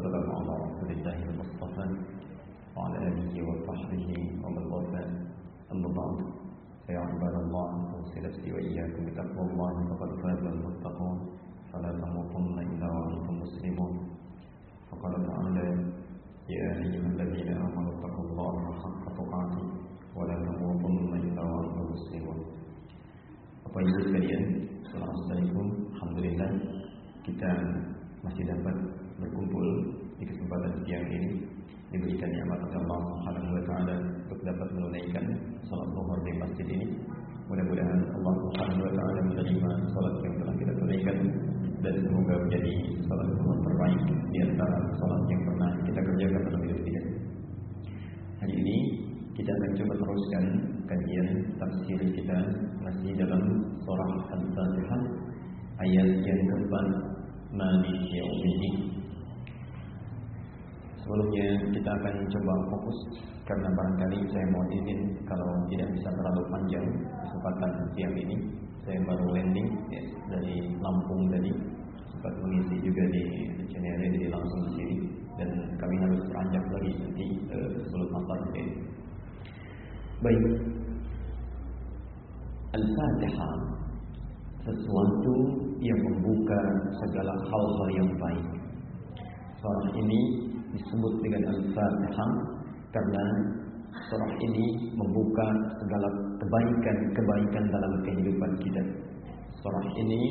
والسلام على رسول الله المصطفى وعلى آله وصحبه ومن والاه. أما بعد فيا عباد الله أوصي نفسي وإياكم بتقوى الله فقد فاز المتقون. فلا تموتن إلا وأنتم مسلمون. فقال تعالى يا أيها الذين آمنوا اتقوا الله حق تقاته ولا تموتن إلا وأنتم مسلمون. Bapak Ibu sekalian, Assalamualaikum Alhamdulillah kita masih dapat berkumpul di kesempatan siang ini diberikan nikmat oleh Allah Subhanahu wa taala untuk dapat menunaikan salat zuhur di masjid ini. Mudah-mudahan Allah Subhanahu wa taala menerima salat yang telah kita tunaikan dan semoga menjadi salat zuhur terbaik di antara salat yang pernah kita kerjakan dalam hidup kita. Hari ini kita akan coba teruskan kajian tafsir kita masih dalam surah Al-Fatihah ayat yang keempat Malik Yaumiddin. Sebelumnya kita akan coba fokus karena barangkali saya mau izin kalau tidak bisa terlalu panjang kesempatan siang ini. Saya baru landing ya, dari Lampung tadi sempat mengisi juga di channel jadi langsung di sini dan kami harus beranjak lagi nanti uh, sebelum asar ini. Baik, Al-Fatihah sesuatu yang membuka segala hal-hal yang baik. Surah ini disebut dengan Al-Fatihah karena surah ini membuka segala kebaikan-kebaikan dalam kehidupan kita. Surah ini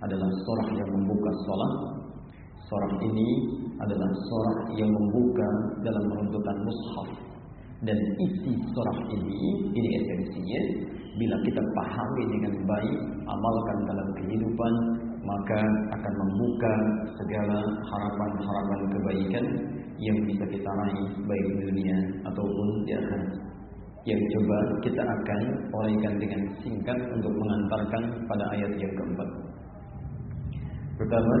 adalah surah yang membuka sholat. Surah ini adalah surah yang membuka dalam runtutan mushaf. Dan isi surah ini, ini esensinya, bila kita pahami dengan baik, amalkan dalam kehidupan, maka akan membuka segala harapan-harapan kebaikan yang bisa kita raih baik di dunia ataupun di akhirat. Yang coba kita akan uraikan dengan singkat untuk mengantarkan pada ayat yang keempat. Pertama,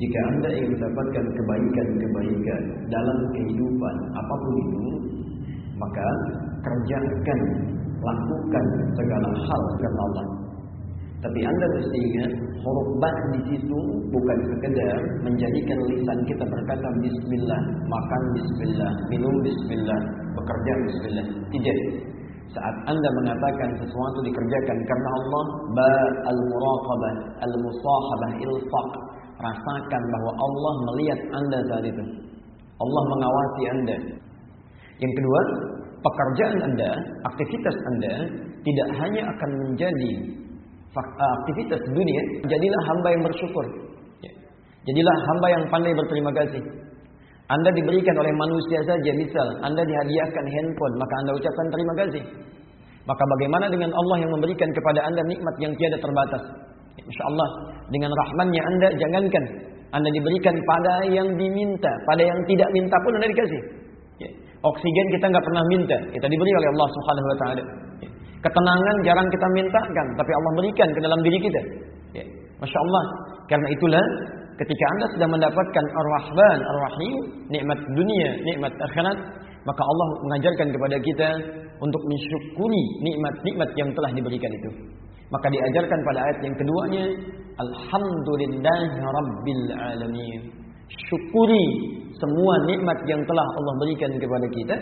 jika Anda ingin mendapatkan kebaikan-kebaikan dalam kehidupan apa pun itu, maka kerjakan, lakukan segala hal karena Allah. Tapi Anda mesti ingat huruf ba di situ bukan sekedar menjadikan lisan kita berkata bismillah, makan bismillah, minum bismillah, bekerja bismillah. Tidak. Saat Anda mengatakan sesuatu dikerjakan karena Allah, ba al-muraqabah, al-musahabah, ilfaq. Rasakan bahwa Allah melihat Anda saat itu. Allah mengawasi Anda. Yang kedua, pekerjaan Anda, aktivitas Anda tidak hanya akan menjadi aktivitas dunia, jadilah hamba yang bersyukur. Ya. Jadilah hamba yang pandai berterima kasih. Anda diberikan oleh manusia saja, misal Anda dihadiahkan handphone, maka Anda ucapkan terima kasih. Maka bagaimana dengan Allah yang memberikan kepada Anda nikmat yang tiada terbatas? Insya Allah dengan rahmannya Anda jangankan Anda diberikan pada yang diminta, pada yang tidak minta pun Anda dikasih. Ya. Oksigen kita nggak pernah minta, kita diberi oleh Allah Subhanahu Wa Taala. Ketenangan jarang kita mintakan, tapi Allah berikan ke dalam diri kita. Ya. Masya Allah. Karena itulah ketika anda sudah mendapatkan Ar-Rahman, Ar-Rahim, nikmat dunia, nikmat akhirat, maka Allah mengajarkan kepada kita untuk mensyukuri nikmat-nikmat yang telah diberikan itu. Maka diajarkan pada ayat yang keduanya, Alhamdulillah Alamin. Syukuri semua nikmat yang telah Allah berikan kepada kita.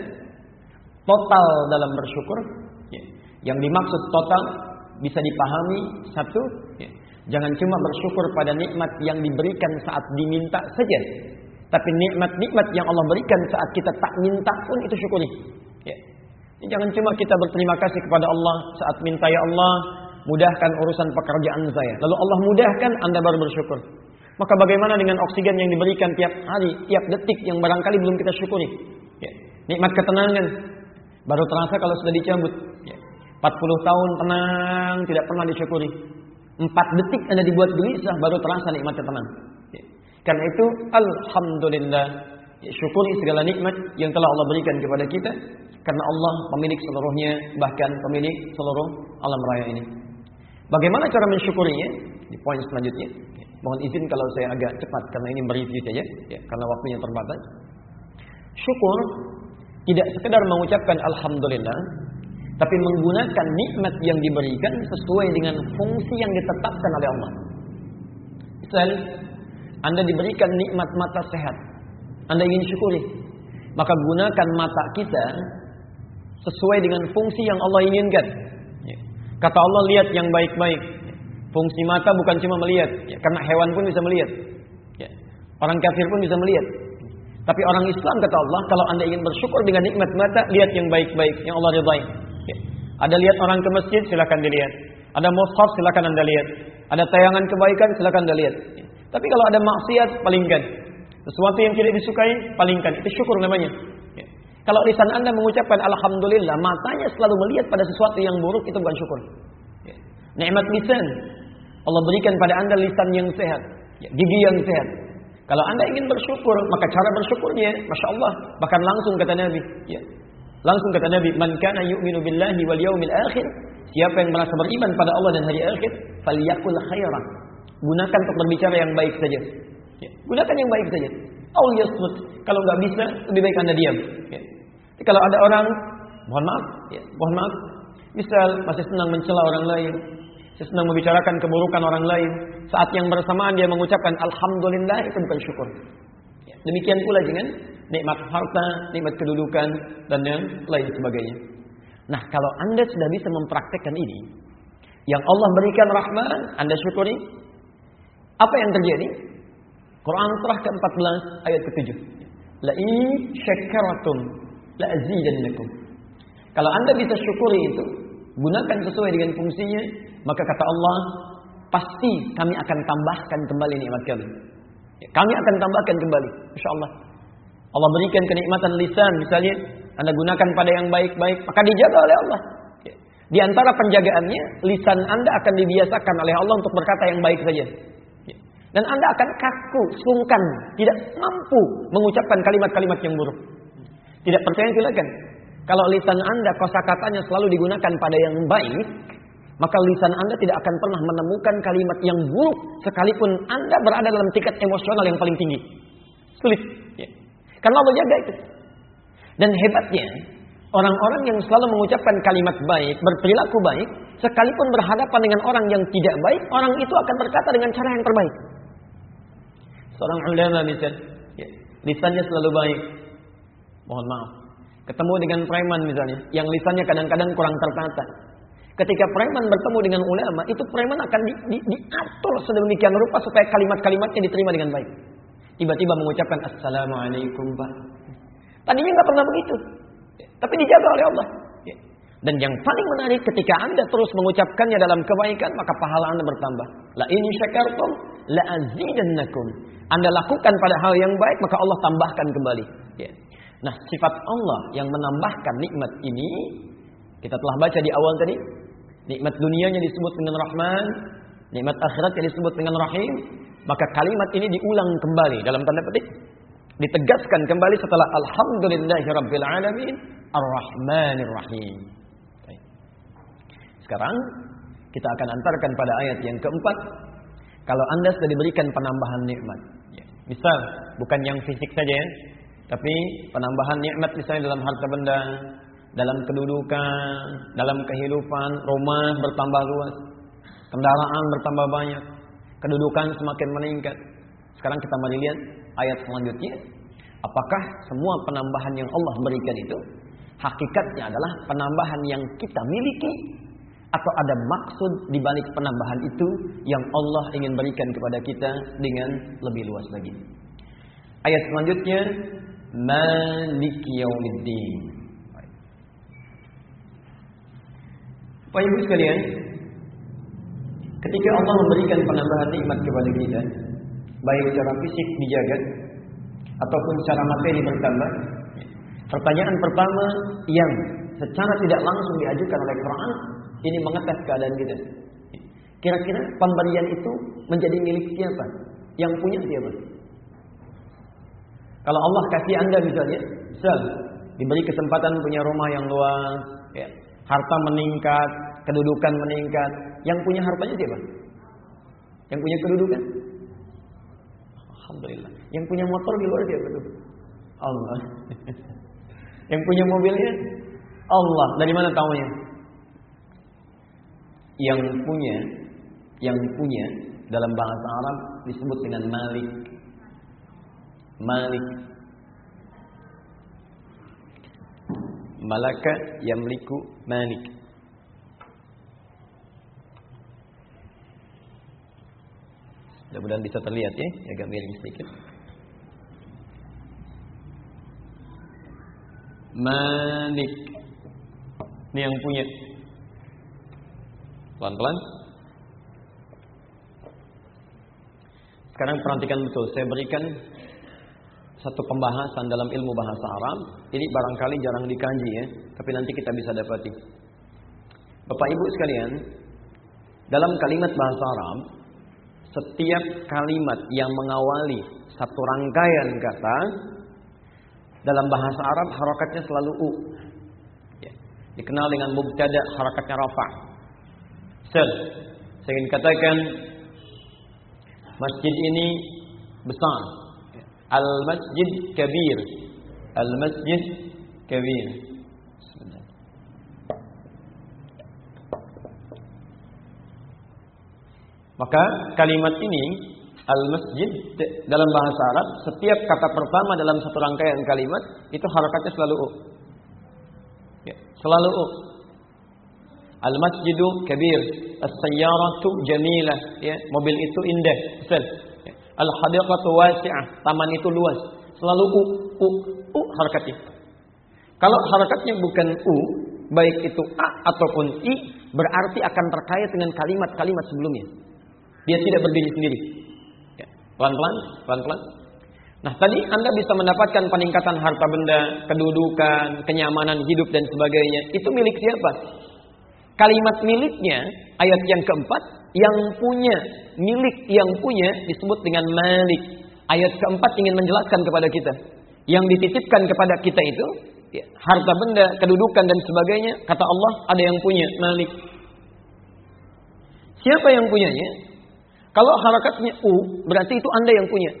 Total dalam bersyukur. Ya. Yang dimaksud total bisa dipahami satu, ya. jangan cuma bersyukur pada nikmat yang diberikan saat diminta saja, tapi nikmat-nikmat yang Allah berikan saat kita tak minta pun itu syukuri. Ya. Jangan cuma kita berterima kasih kepada Allah saat minta ya Allah mudahkan urusan pekerjaan saya, lalu Allah mudahkan Anda baru bersyukur. Maka bagaimana dengan oksigen yang diberikan tiap hari, tiap detik yang barangkali belum kita syukuri? Ya. Nikmat ketenangan baru terasa kalau sudah dicabut. Ya. 40 tahun tenang, tidak pernah disyukuri. 4 detik Anda dibuat gelisah, baru terasa nikmatnya tenang. Ya. Karena itu, Alhamdulillah. Ya, syukuri segala nikmat yang telah Allah berikan kepada kita. Karena Allah pemilik seluruhnya, bahkan pemilik seluruh alam raya ini. Bagaimana cara mensyukurinya? Di poin selanjutnya. Ya. Mohon izin kalau saya agak cepat, karena ini mereview saja. Ya, karena waktunya terbatas. Syukur tidak sekedar mengucapkan Alhamdulillah, tapi menggunakan nikmat yang diberikan sesuai dengan fungsi yang ditetapkan oleh Allah. Misal, Anda diberikan nikmat mata sehat. Anda ingin syukuri. Maka gunakan mata kita sesuai dengan fungsi yang Allah inginkan. Ya. Kata Allah lihat yang baik-baik. Fungsi mata bukan cuma melihat, ya, karena hewan pun bisa melihat. Ya. Orang kafir pun bisa melihat. Tapi orang Islam kata Allah, kalau anda ingin bersyukur dengan nikmat mata, lihat yang baik-baik, yang Allah ridhai. Ya. Ada lihat orang ke masjid, silakan dilihat. Ada mushaf, silakan anda lihat. Ada tayangan kebaikan, silakan anda lihat. Tapi kalau ada maksiat, palingkan. Sesuatu yang tidak disukai, palingkan. Itu syukur namanya. Ya. Kalau lisan anda mengucapkan Alhamdulillah, matanya selalu melihat pada sesuatu yang buruk, itu bukan syukur. Nikmat lisan. Allah berikan pada anda lisan yang sehat. Ya. Gigi yang sehat. Kalau anda ingin bersyukur, maka cara bersyukurnya, Masya Allah, bahkan langsung kata Nabi. Ya. Langsung kata Nabi, Man kana yu'minu billahi wal yawmil akhir. Siapa yang merasa beriman pada Allah dan hari akhir, falyakul khairan. Gunakan untuk berbicara yang baik saja. Ya. Gunakan yang baik saja. Aul yasmut. Kalau nggak bisa, lebih baik anda diam. Ya. Kalau ada orang, mohon maaf, ya, mohon maaf, misal masih senang mencela orang lain, saya senang membicarakan keburukan orang lain. Saat yang bersamaan dia mengucapkan Alhamdulillah itu bukan syukur. Demikian pula dengan nikmat harta, nikmat kedudukan, dan yang lain sebagainya. Nah kalau anda sudah bisa mempraktekkan ini, yang Allah berikan rahmat, anda syukuri. Apa yang terjadi? Quran surah ke-14 ayat ke-7. La in azidannakum. Kalau anda bisa syukuri itu, gunakan sesuai dengan fungsinya, maka kata Allah, pasti kami akan tambahkan kembali nikmat kami. Ya, kami akan tambahkan kembali, insya Allah. Allah berikan kenikmatan lisan, misalnya anda gunakan pada yang baik-baik, maka dijaga oleh Allah. Ya. Di antara penjagaannya, lisan Anda akan dibiasakan oleh Allah untuk berkata yang baik saja. Ya. Dan Anda akan kaku, sungkan, tidak mampu mengucapkan kalimat-kalimat yang buruk. Tidak percaya silakan. Kalau lisan Anda kosakatanya selalu digunakan pada yang baik, maka lisan Anda tidak akan pernah menemukan kalimat yang buruk sekalipun Anda berada dalam tingkat emosional yang paling tinggi. Sulit. Ya. Karena Allah jaga itu. Dan hebatnya, orang-orang yang selalu mengucapkan kalimat baik, berperilaku baik, sekalipun berhadapan dengan orang yang tidak baik, orang itu akan berkata dengan cara yang terbaik. Seorang ulama misal, ya, lisannya selalu baik. Mohon maaf. Ketemu dengan preman misalnya, yang lisannya kadang-kadang kurang tertata. Ketika preman bertemu dengan ulama, itu preman akan di, di, diatur sedemikian rupa supaya kalimat-kalimatnya diterima dengan baik. Tiba-tiba mengucapkan Assalamualaikum Pak. Tadinya nggak pernah begitu. Tapi dijaga oleh Allah. Dan yang paling menarik ketika anda terus mengucapkannya dalam kebaikan, maka pahala anda bertambah. La ini syakartum, la azidannakum. Anda lakukan pada hal yang baik, maka Allah tambahkan kembali. Nah, sifat Allah yang menambahkan nikmat ini, kita telah baca di awal tadi. Nikmat dunianya disebut dengan Rahman, nikmat akhiratnya disebut dengan Rahim, maka kalimat ini diulang kembali dalam tanda petik ditegaskan kembali setelah alhamdulillahirabbil alamin arrahmanir rahim. Sekarang kita akan antarkan pada ayat yang keempat. Kalau Anda sudah diberikan penambahan nikmat. Ya. Misal, bukan yang fisik saja ya. Tapi penambahan nikmat misalnya dalam harta benda, dalam kedudukan, dalam kehidupan, rumah bertambah luas, kendaraan bertambah banyak, kedudukan semakin meningkat. Sekarang kita mari lihat ayat selanjutnya. Apakah semua penambahan yang Allah berikan itu hakikatnya adalah penambahan yang kita miliki atau ada maksud di balik penambahan itu yang Allah ingin berikan kepada kita dengan lebih luas lagi. Ayat selanjutnya Maliki yaumiddin. Bapak Ibu sekalian, ketika Allah memberikan penambahan nikmat kepada kita, baik secara fisik dijaga ataupun secara materi bertambah. Pertanyaan pertama yang secara tidak langsung diajukan oleh Quran ini mengetes keadaan kita. Kira-kira pemberian itu menjadi milik siapa? Yang punya siapa? Kalau Allah kasih anda misalnya, sel, diberi kesempatan punya rumah yang luas, ya, harta meningkat, kedudukan meningkat, yang punya hartanya siapa? Yang punya kedudukan? Alhamdulillah. Yang punya motor di luar siapa tuh? Allah. yang punya mobilnya? Allah. Dari mana tahunya? Yang punya, yang punya dalam bahasa Arab disebut dengan Malik. Malik. Malaka yamliku Malik. Mudah-mudahan bisa terlihat ya, agak miring sedikit. Malik. Ini yang punya. Pelan-pelan. Sekarang perhatikan betul. Saya berikan satu pembahasan dalam ilmu bahasa Arab. Ini barangkali jarang dikaji ya. Tapi nanti kita bisa dapati. Bapak Ibu sekalian. Dalam kalimat bahasa Arab. Setiap kalimat yang mengawali satu rangkaian kata dalam bahasa Arab harakatnya selalu u. Ya. Dikenal dengan mubtada harakatnya rafa. Sel. Saya ingin katakan masjid ini besar. Al masjid kabir. Al masjid kabir. Maka kalimat ini Al-masjid dalam bahasa Arab setiap kata pertama dalam satu rangkaian kalimat itu harakatnya selalu u. Ya, selalu u. Al-masjidu kabir, as-sayyaratu jamilah, ya, mobil itu indah. Ya. Al-hadiqatu wasi'ah, taman itu luas. Selalu u, u, u harakatnya. Kalau harakatnya bukan u, baik itu a ataupun i, berarti akan terkait dengan kalimat-kalimat sebelumnya. Dia tidak berdiri sendiri. Pelan-pelan, pelan-pelan. Nah, tadi Anda bisa mendapatkan peningkatan harta benda, kedudukan, kenyamanan hidup dan sebagainya. Itu milik siapa? Kalimat miliknya, ayat yang keempat, yang punya, milik yang punya disebut dengan malik. Ayat keempat ingin menjelaskan kepada kita. Yang dititipkan kepada kita itu, ya, harta benda, kedudukan dan sebagainya, kata Allah ada yang punya, malik. Siapa yang punyanya? Kalau harakatnya U, berarti itu Anda yang punya.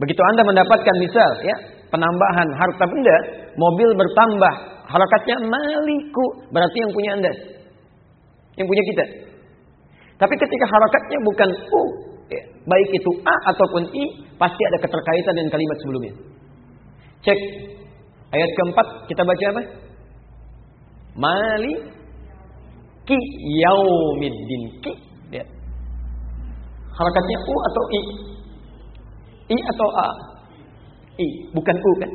Begitu Anda mendapatkan misal ya, penambahan harta benda, mobil bertambah, harakatnya maliku, berarti yang punya Anda. Yang punya kita. Tapi ketika harakatnya bukan U, ya, baik itu A ataupun I, pasti ada keterkaitan dengan kalimat sebelumnya. Cek ayat keempat, kita baca apa? Mali ki yaumiddin ki. Lihat. Harakatnya U atau I? I atau A? I, bukan U kan?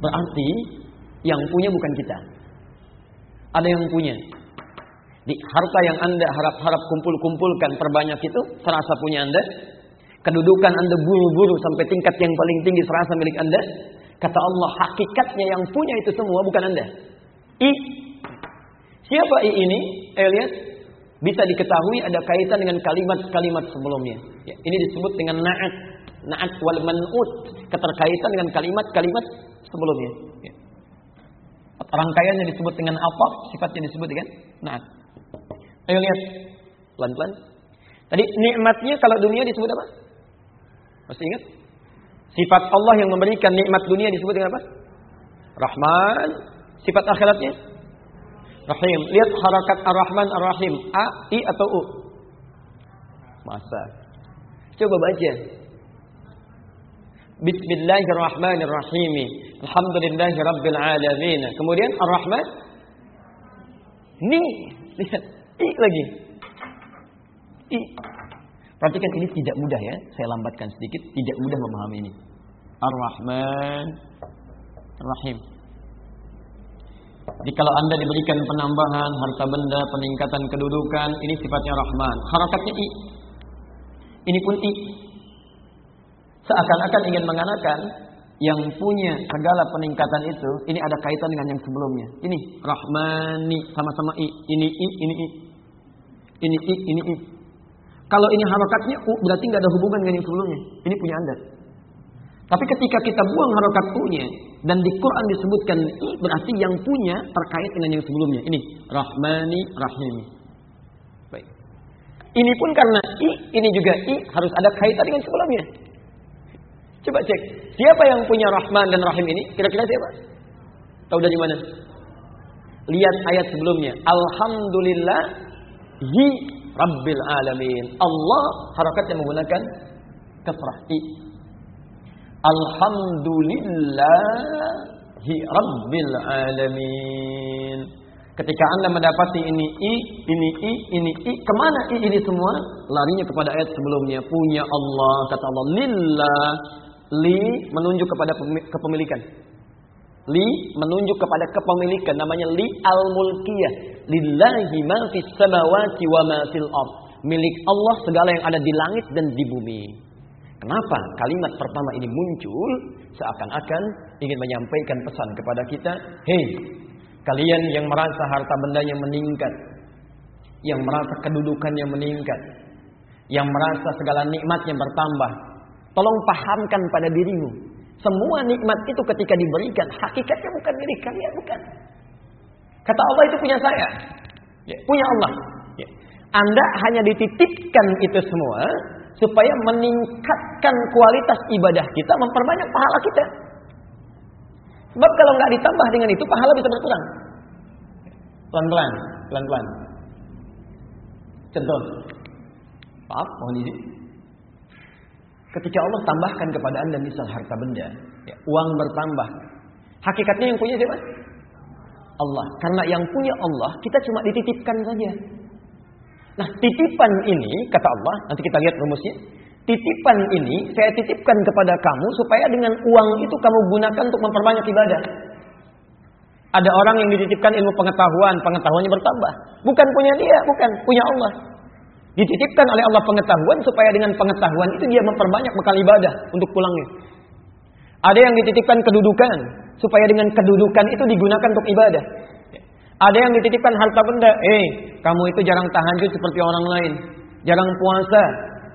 Berarti yang punya bukan kita. Ada yang punya. Di harta yang Anda harap-harap kumpul-kumpulkan perbanyak itu serasa punya Anda. Kedudukan Anda buru-buru sampai tingkat yang paling tinggi serasa milik Anda. Kata Allah, hakikatnya yang punya itu semua bukan Anda. I. Siapa I ini? Lihat bisa diketahui ada kaitan dengan kalimat-kalimat sebelumnya. Ya, ini disebut dengan na'at. Na'at wal man'ut. Keterkaitan dengan kalimat-kalimat sebelumnya. Ya. Rangkaiannya disebut dengan apa? Sifatnya disebut dengan na'at. Ayo lihat. Pelan-pelan. Tadi nikmatnya kalau dunia disebut apa? Masih ingat? Sifat Allah yang memberikan nikmat dunia disebut dengan apa? Rahman. Sifat akhiratnya? Rahim. Lihat harakat Ar-Rahman Ar-Rahim. A, I atau U? Masa. Coba baca. Bismillahirrahmanirrahim. Alhamdulillahi Rabbil Alamin. Kemudian Ar-Rahman. Ni. Lihat. I lagi. I. Perhatikan ini tidak mudah ya. Saya lambatkan sedikit. Tidak mudah memahami ini. Ar-Rahman. Ar-Rahim. Jadi kalau Anda diberikan penambahan harta benda, peningkatan kedudukan, ini sifatnya Rahman. Harakatnya I. Ini pun I. Seakan-akan ingin mengatakan yang punya segala peningkatan itu, ini ada kaitan dengan yang sebelumnya. Ini Rahmani sama-sama I. Ini I, ini I. Ini I, ini I. Kalau ini harakatnya U, berarti nggak ada hubungan dengan yang sebelumnya. Ini punya Anda. Tapi ketika kita buang harokat punya dan di Quran disebutkan i berarti yang punya terkait dengan yang sebelumnya. Ini Rahmani Rahimi. Baik. Ini pun karena i, ini juga i harus ada kaitan dengan sebelumnya. Coba cek, siapa yang punya Rahman dan Rahim ini? Kira-kira siapa? Tahu dari mana? Lihat ayat sebelumnya. Alhamdulillah hi Rabbil alamin. Allah harakatnya menggunakan kasrah i. Alhamdulillahi rabbil alamin. Ketika Anda mendapati ini i, ini i, ini i, ke mana i ini semua? Larinya kepada ayat sebelumnya. Punya Allah, kata Allah. Lillah, li menunjuk kepada kepemilikan. Li menunjuk kepada kepemilikan namanya li al-mulkiyah. Lillahi ma fis samawati wa ma fil ard. Milik Allah segala yang ada di langit dan di bumi. Kenapa kalimat pertama ini muncul seakan-akan ingin menyampaikan pesan kepada kita, "Hei, kalian yang merasa harta bendanya meningkat, yang merasa kedudukannya meningkat, yang merasa segala nikmatnya bertambah, tolong pahamkan pada dirimu semua nikmat itu ketika diberikan, hakikatnya bukan milik kalian, bukan. Kata Allah itu punya saya. Ya, punya Allah. Ya. Anda hanya dititipkan itu semua supaya meningkatkan kualitas ibadah kita, memperbanyak pahala kita. Sebab kalau nggak ditambah dengan itu, pahala bisa berkurang. Pelan-pelan, pelan-pelan. Contoh. Maaf, mohon izin. Ketika Allah tambahkan kepada anda misal harta benda, ya, uang bertambah. Hakikatnya yang punya siapa? Allah. Karena yang punya Allah, kita cuma dititipkan saja. Nah, titipan ini, kata Allah, nanti kita lihat rumusnya. Titipan ini saya titipkan kepada kamu supaya dengan uang itu kamu gunakan untuk memperbanyak ibadah. Ada orang yang dititipkan ilmu pengetahuan, pengetahuannya bertambah. Bukan punya dia, bukan punya Allah. Dititipkan oleh Allah pengetahuan supaya dengan pengetahuan itu dia memperbanyak bekal ibadah untuk pulangnya. Ada yang dititipkan kedudukan supaya dengan kedudukan itu digunakan untuk ibadah. Ada yang dititipkan harta benda, eh kamu itu jarang tahajud seperti orang lain, jarang puasa,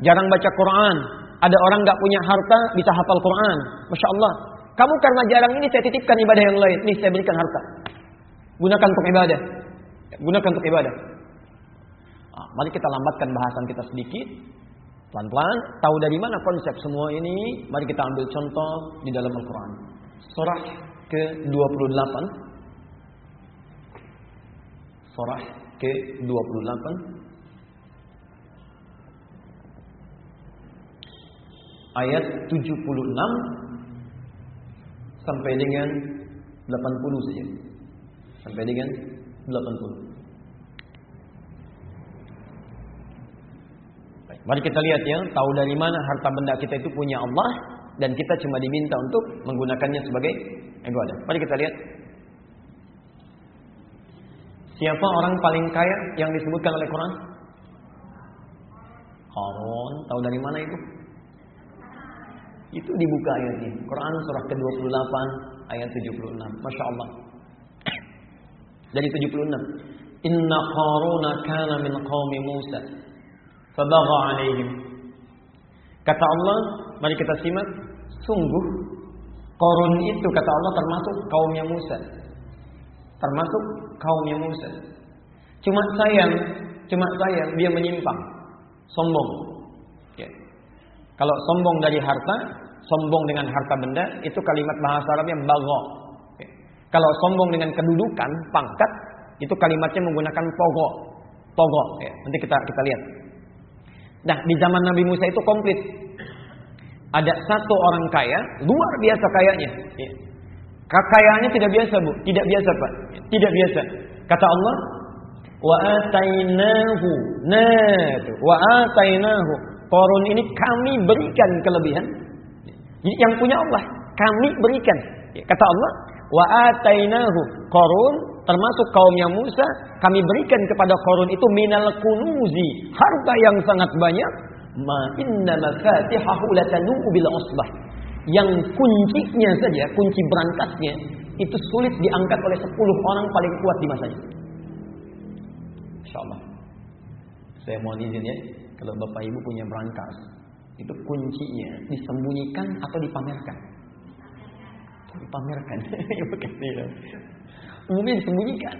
jarang baca Quran. Ada orang nggak punya harta bisa hafal Quran, masya Allah. Kamu karena jarang ini saya titipkan ibadah yang lain, nih saya berikan harta. Gunakan untuk ibadah, gunakan untuk ibadah. Nah, mari kita lambatkan bahasan kita sedikit. Pelan-pelan, tahu dari mana konsep semua ini? Mari kita ambil contoh di dalam Al-Quran. Surah ke-28. Surah ke-28. Ayat 76 sampai dengan 80 saja. Sampai dengan 80. Mari kita lihat ya, tahu dari mana harta benda kita itu punya Allah dan kita cuma diminta untuk menggunakannya sebagai ibadah. Mari kita lihat. Siapa orang paling kaya yang disebutkan oleh Quran? Qarun. Tahu dari mana itu? Itu dibuka ayatnya. Quran surah ke-28 ayat 76. Masya Allah. Dari 76. Inna qaruna kana min qaumi Musa Fabagha alaihim. Kata Allah, mari kita simak, sungguh Korun itu kata Allah termasuk kaumnya Musa. Termasuk kaumnya Musa. Cuma sayang, cuma sayang dia menyimpang, sombong. Ya. Kalau sombong dari harta, sombong dengan harta benda, itu kalimat bahasa Arabnya bagho. Ya. Kalau sombong dengan kedudukan, pangkat, itu kalimatnya menggunakan pogo. Pogo. Ya. Nanti kita kita lihat. Nah, di zaman Nabi Musa itu komplit. Ada satu orang kaya, luar biasa kayanya. Ya. Kekayaannya tidak biasa, Bu. Tidak biasa, Pak. Tidak biasa. Kata Allah, wa atainahu. Nah, wa atainahu. Korun ini kami berikan kelebihan. Jadi yang punya Allah, kami berikan. Ya, kata Allah, wa atainahu. Korun termasuk kaumnya Musa, kami berikan kepada Korun itu minal kunuzi, harta yang sangat banyak. Ma inna mafatihahu latanu bil usbah. Yang kuncinya saja, kunci berangkatnya itu sulit diangkat oleh 10 orang paling kuat di masanya. Insyaallah. Saya mohon izin ya, kalau Bapak Ibu punya berangkas, itu kuncinya disembunyikan atau dipamerkan? Dipamerkan. Ya, umumnya disembunyikan.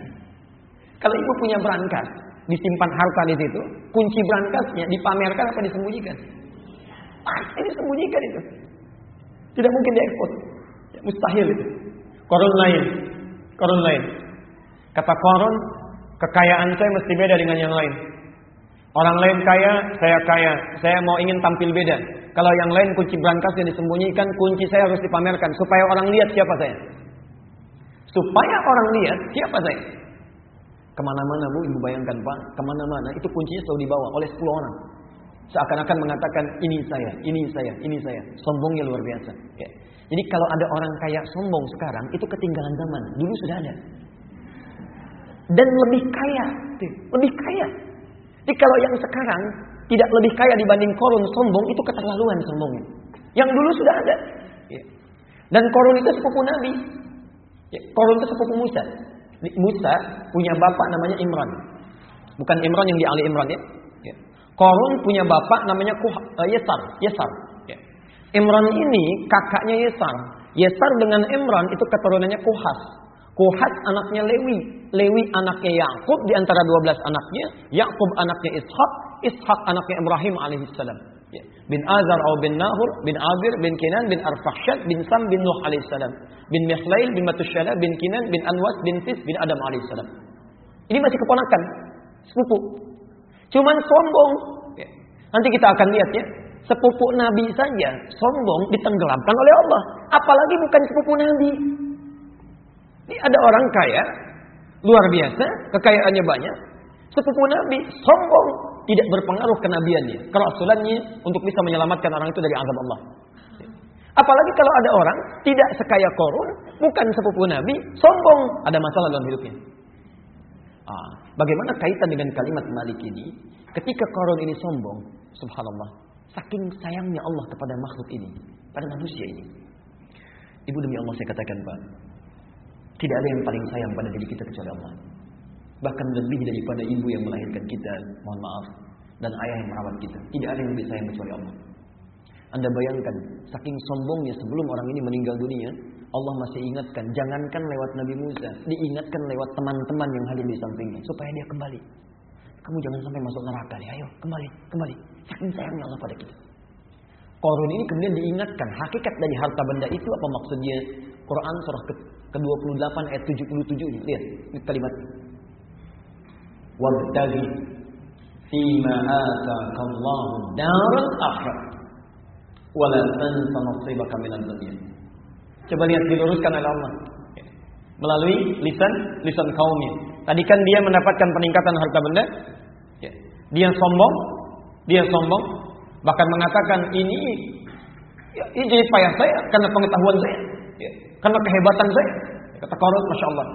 Kalau ibu punya berangkas, disimpan harta di situ, kunci berangkasnya dipamerkan apa disembunyikan? Pasti disembunyikan itu. Tidak mungkin diekspos. Ya, mustahil itu. Koron lain. Koron lain. Kata koron, kekayaan saya mesti beda dengan yang lain. Orang lain kaya, saya kaya. Saya mau ingin tampil beda. Kalau yang lain kunci berangkasnya disembunyikan, kunci saya harus dipamerkan supaya orang lihat siapa saya. Supaya orang lihat siapa saya. Ke mana-mana bu, ibu bayangkan pak, ke mana-mana itu kuncinya selalu dibawa oleh 10 orang. Seakan-akan mengatakan ini saya, ini saya, ini saya. Sombongnya luar biasa. Ya. Jadi kalau ada orang kaya sombong sekarang, itu ketinggalan zaman. Dulu sudah ada. Dan lebih kaya, lebih kaya. Jadi kalau yang sekarang tidak lebih kaya dibanding korun sombong, itu keterlaluan sombongnya. Yang dulu sudah ada. Ya. Dan korun itu sepupu Nabi. Ya, korun itu sepupu Musa. Musa punya bapak namanya Imran. Bukan Imran yang di Ali Imran ya. ya. Korun punya bapak namanya Kuh, uh, Yesar. Yesar. Ya. Imran ini kakaknya Yesar. Yesar dengan Imran itu keturunannya Kuhas. Kuhas anaknya Lewi. Lewi anaknya Yakub di antara 12 anaknya. Yakub anaknya Ishak. Ishak anaknya Ibrahim alaihissalam. Ya. Bin Azar atau bin Nahur, bin Abir, bin Kinan, bin Arfahsyad, bin Sam, bin Nuh alaihissalam. Bin Mihlail, bin Matusyala, bin Kinan, bin Anwas, bin Sis, bin Adam alaihissalam. Ini masih keponakan. Sepupu. Cuman sombong. Ya. Nanti kita akan lihat ya. Sepupu Nabi saja sombong ditenggelamkan oleh Allah. Apalagi bukan sepupu Nabi. Ini ada orang kaya, luar biasa, kekayaannya banyak. Sepupu Nabi sombong, tidak berpengaruh kenabiannya, kerasulannya untuk bisa menyelamatkan orang itu dari azab Allah. Apalagi kalau ada orang tidak sekaya korun, bukan sepupu Nabi, sombong, ada masalah dalam hidupnya. Ah, bagaimana kaitan dengan kalimat Malik ini? Ketika korun ini sombong, subhanallah, saking sayangnya Allah kepada makhluk ini, pada manusia ini. Ibu demi Allah saya katakan Pak, tidak ada yang paling sayang pada diri kita kecuali Allah. Bahkan lebih daripada ibu yang melahirkan kita, mohon maaf, dan ayah yang merawat kita. Tidak ada yang lebih sayang kecuali Allah. Anda bayangkan, saking sombongnya sebelum orang ini meninggal dunia, Allah masih ingatkan, jangankan lewat Nabi Musa, diingatkan lewat teman-teman yang hadir di sampingnya, supaya dia kembali. Kamu jangan sampai masuk neraka ya, ayo kembali, kembali. Saking sayangnya Allah pada kita. Korun ini kemudian diingatkan, hakikat dari harta benda itu apa maksudnya? Quran surah ke-28 ayat 77 lihat kalimat wabtaghi fima ataka Allah daral akhir wala tansa nasibaka minad dunya. Coba lihat diluruskan oleh Allah melalui lisan lisan kaumnya. Tadi kan dia mendapatkan peningkatan harta benda. Ya. Dia sombong, dia sombong, bahkan mengatakan ini ya, ini jadi payah saya karena pengetahuan saya, ya. karena kehebatan saya. Kata Qarun, masya Allah,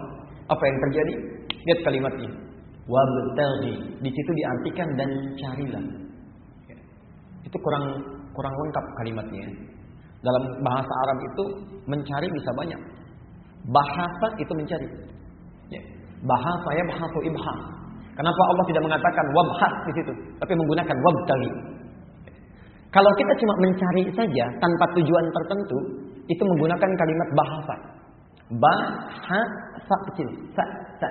apa yang terjadi? Lihat kalimatnya. Wabtaghi. Di situ diartikan dan carilah. Itu kurang kurang lengkap kalimatnya. Dalam bahasa Arab itu mencari bisa banyak. Bahasa itu mencari. Ya. Bahasa ya bahasa ibhas. Kenapa Allah tidak mengatakan wabhas di situ, tapi menggunakan wabtaghi. Kalau kita cuma mencari saja tanpa tujuan tertentu, itu menggunakan kalimat bahasa. Bahasa kecil, sa, sa.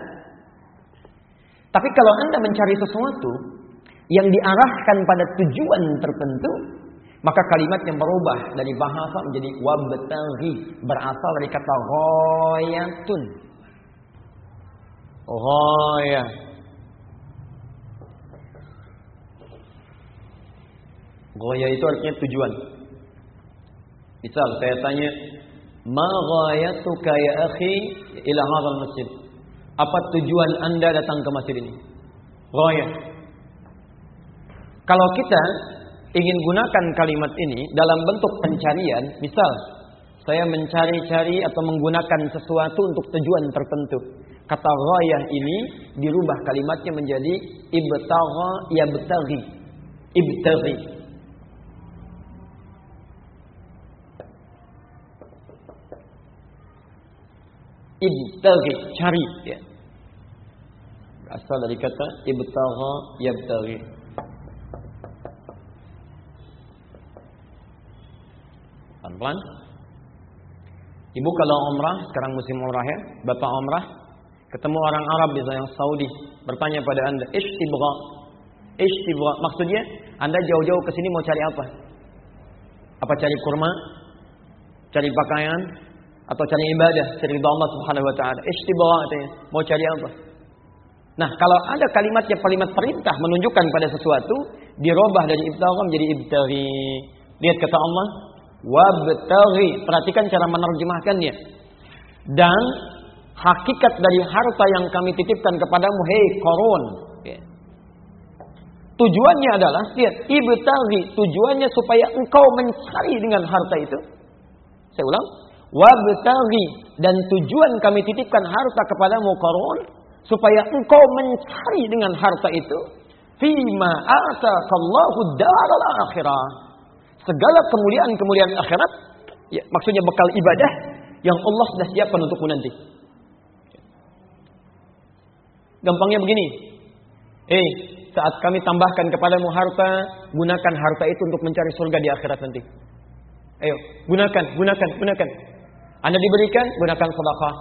Tapi kalau Anda mencari sesuatu yang diarahkan pada tujuan tertentu, maka kalimat yang berubah dari bahasa menjadi wabtaghi berasal dari kata ghayatun. Ghayah. Ghayah itu artinya tujuan. Misal saya tanya, "Ma ghayatuka ya akhi ila hadzal masjid?" Apa tujuan Anda datang ke masjid ini? Ghayah. Kalau kita ingin gunakan kalimat ini dalam bentuk pencarian, misal saya mencari-cari atau menggunakan sesuatu untuk tujuan tertentu. Kata ghayah ini dirubah kalimatnya menjadi ibtagha yabtaghi. Ibtaghi. Ibtaghi, cari ya. Asal dari kata ibtagha yabtaghi. Pelan-pelan. Ibu kalau umrah, sekarang musim umrah ya, bapak umrah, ketemu orang Arab misalnya yang Saudi, bertanya pada anda, ishtibra, ishtibra, maksudnya anda jauh-jauh ke sini mau cari apa? Apa cari kurma? Cari pakaian? Atau cari ibadah? Cari ridha Allah subhanahu wa ta'ala? Ishtibra artinya, mau cari apa? Nah, kalau ada kalimat yang kalimat perintah menunjukkan pada sesuatu, dirubah dari ibtagha menjadi ibtaghi. Lihat kata Allah, wabtaghi. Perhatikan cara menerjemahkannya. Dan hakikat dari harta yang kami titipkan kepadamu, hei korun. Ya. Tujuannya adalah, lihat, ibtaghi. Tujuannya supaya engkau mencari dengan harta itu. Saya ulang, wabtaghi. Dan tujuan kami titipkan harta kepadamu korun, supaya engkau mencari dengan harta itu fima atakallahu daral akhirah. Segala kemuliaan-kemuliaan akhirat ya, maksudnya bekal ibadah yang Allah sudah siapkan untukmu nanti. Gampangnya begini. Eh saat kami tambahkan kepadamu harta gunakan harta itu untuk mencari surga di akhirat nanti. Ayo gunakan gunakan gunakan anda diberikan gunakan sedekah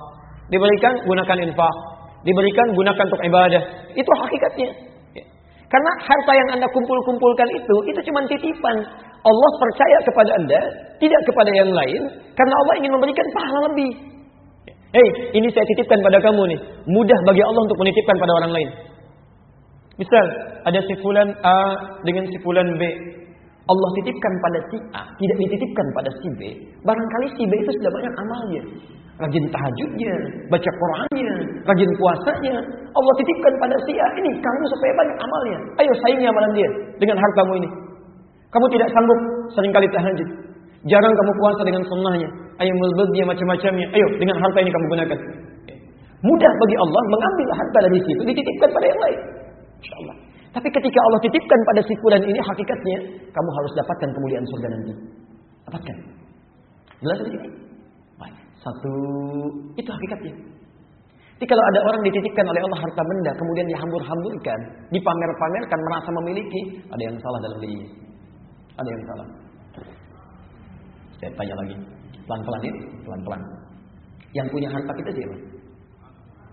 diberikan gunakan infak Diberikan gunakan untuk ibadah. Itu hakikatnya. Ya. Karena harta yang Anda kumpul-kumpulkan itu, itu cuma titipan. Allah percaya kepada Anda, tidak kepada yang lain. Karena Allah ingin memberikan pahala lebih. Ya. Hei, ini saya titipkan pada kamu nih. Mudah bagi Allah untuk menitipkan pada orang lain. Misal, ada si fulan A dengan si fulan B. Allah titipkan pada si A, tidak dititipkan pada si B. Barangkali si B itu sudah banyak amalnya rajin tahajudnya, baca Qur'annya, rajin puasanya. Allah titipkan pada si A ini kamu supaya banyak amalnya. Ayo saingi amalan dia dengan hartamu ini. Kamu tidak sanggup sering kali tahajud. Jarang kamu puasa dengan sunnahnya. Ayo dia macam-macamnya. Ayo dengan harta ini kamu gunakan. Mudah bagi Allah mengambil harta dari situ dititipkan pada yang lain. InsyaAllah. Tapi ketika Allah titipkan pada si fulan ini hakikatnya kamu harus dapatkan kemuliaan surga nanti. Dapatkan. Jelas ini? Satu, itu hakikatnya. Jadi kalau ada orang dititipkan oleh Allah harta benda, kemudian dihambur-hamburkan, dipamer-pamerkan, merasa memiliki, ada yang salah dalam dirinya. Ada yang salah. Saya tanya lagi, pelan-pelan ini, pelan-pelan. Yang punya harta kita siapa?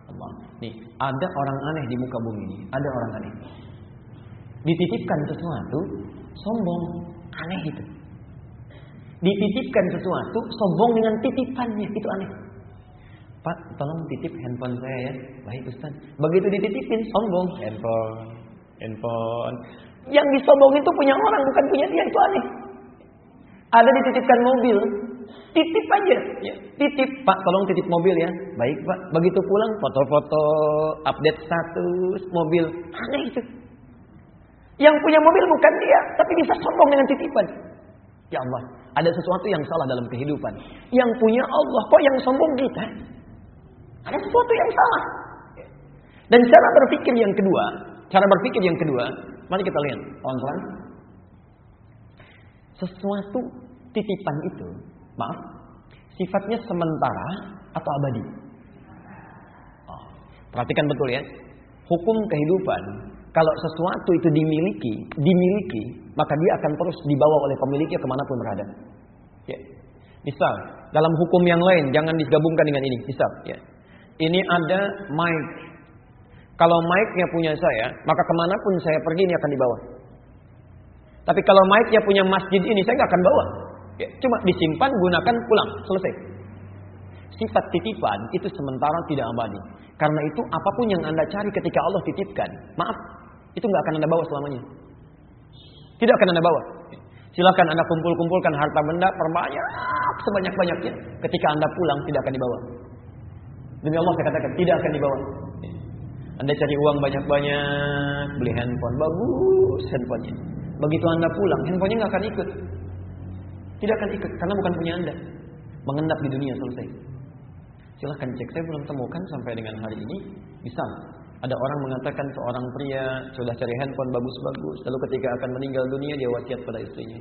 Allah. Nih, ada orang aneh di muka bumi ini, ada orang aneh. Dititipkan sesuatu, sombong, aneh itu dititipkan sesuatu, sombong dengan titipannya. Itu aneh. Pak, tolong titip handphone saya ya. Baik Ustaz. Begitu dititipin, sombong. Handphone, handphone. Yang disombong itu punya orang, bukan punya dia. Itu aneh. Ada dititipkan mobil. Titip aja. Ya. Titip, Pak tolong titip mobil ya. Baik Pak. Begitu pulang, foto-foto, update status, mobil. Aneh itu. Yang punya mobil bukan dia, tapi bisa sombong dengan titipan. Ya Allah, ada sesuatu yang salah dalam kehidupan. Yang punya Allah, kok yang sombong kita? Ada sesuatu yang salah. Dan cara berpikir yang kedua, cara berpikir yang kedua, mari kita lihat, kawan-kawan. Sesuatu titipan itu, maaf, sifatnya sementara atau abadi. Oh, perhatikan betul ya. Hukum kehidupan kalau sesuatu itu dimiliki, dimiliki, maka dia akan terus dibawa oleh pemiliknya ke mana pun berada. Ya. Misal, dalam hukum yang lain, jangan digabungkan dengan ini. Misal, ya. Ini ada mic. Kalau mic-nya punya saya, maka ke mana pun saya pergi ini akan dibawa. Tapi kalau mic-nya punya masjid ini, saya nggak akan bawa. Ya, cuma disimpan, gunakan, pulang, selesai. Sifat titipan itu sementara tidak abadi. Karena itu apa pun yang anda cari ketika Allah titipkan, maaf, itu nggak akan anda bawa selamanya. Tidak akan anda bawa. Silakan anda kumpul-kumpulkan harta benda perbanyak sebanyak-banyaknya. Ketika anda pulang tidak akan dibawa. Demi Allah saya katakan tidak akan dibawa. Anda cari uang banyak-banyak, beli handphone bagus handphonenya. Begitu anda pulang, handphonenya nggak akan ikut. Tidak akan ikut karena bukan punya anda. Mengendap di dunia selesai. Silahkan cek, saya belum temukan sampai dengan hari ini. Bisa ada orang mengatakan seorang pria sudah cari handphone bagus-bagus, lalu ketika akan meninggal dunia dia wasiat pada istrinya,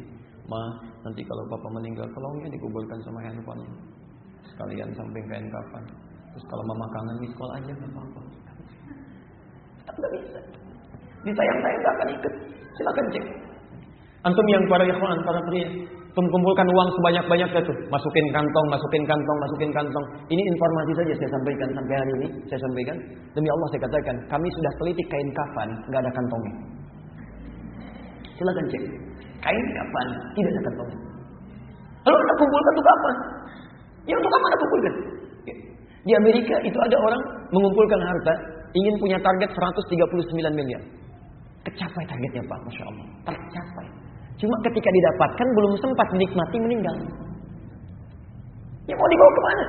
"Ma, nanti kalau bapak meninggal tolong ya dikuburkan sama handphonenya. Sekalian samping kain kafan. Terus kalau mama kangen di sekolah aja nggak apa-apa." Tidak bisa. Disayang-sayang tak akan ikut. Silakan cek. Antum yang para ikhwan, para pria, kumpulkan uang sebanyak-banyaknya tuh, masukin kantong, masukin kantong, masukin kantong. Ini informasi saja saya sampaikan sampai hari ini, saya sampaikan. Demi Allah saya katakan, kami sudah teliti kain kafan, nggak ada kantongnya. Silakan cek. Kain kafan tidak ada kantongnya. Lalu anda kumpulkan untuk apa? Ya untuk apa anda kumpulkan? Ya. Di Amerika itu ada orang mengumpulkan harta ingin punya target 139 miliar. Kecapai targetnya Pak, Masya Allah. Tercapai. Cuma ketika didapatkan belum sempat menikmati meninggal. Ya mau dibawa ke mana?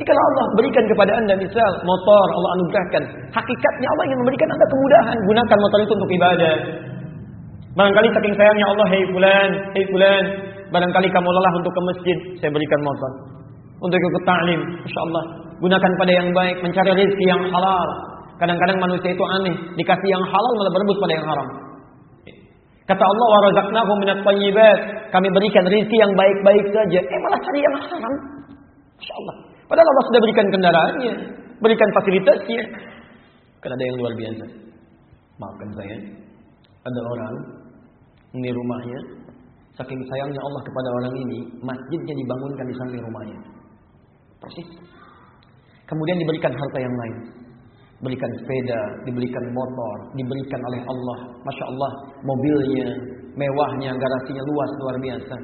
Jika Allah berikan kepada anda misal motor Allah anugerahkan, hakikatnya Allah ingin memberikan anda kemudahan. Gunakan motor itu untuk ibadah. Barangkali saking sayangnya Allah, hei fulan, hei fulan, barangkali kamu lelah untuk ke masjid, saya berikan motor. Untuk ikut ta'lim, Masya Allah. Gunakan pada yang baik, mencari rezeki yang halal. Kadang-kadang manusia itu aneh, dikasih yang halal malah berebut pada yang haram. Kata Allah, "Wa minat thayyibat." Kami berikan rezeki yang baik-baik saja, eh malah cari yang haram. Masya Allah. Padahal Allah sudah berikan kendaraannya, berikan fasilitasnya. Karena ada yang luar biasa. Maafkan saya. Ada orang ini rumahnya, saking sayangnya Allah kepada orang ini, masjidnya dibangunkan di samping rumahnya. Persis. Kemudian diberikan harta yang lain. Berikan sepeda, diberikan motor, diberikan oleh Allah. Masya Allah, mobilnya, mewahnya, garasinya luas, luar biasa.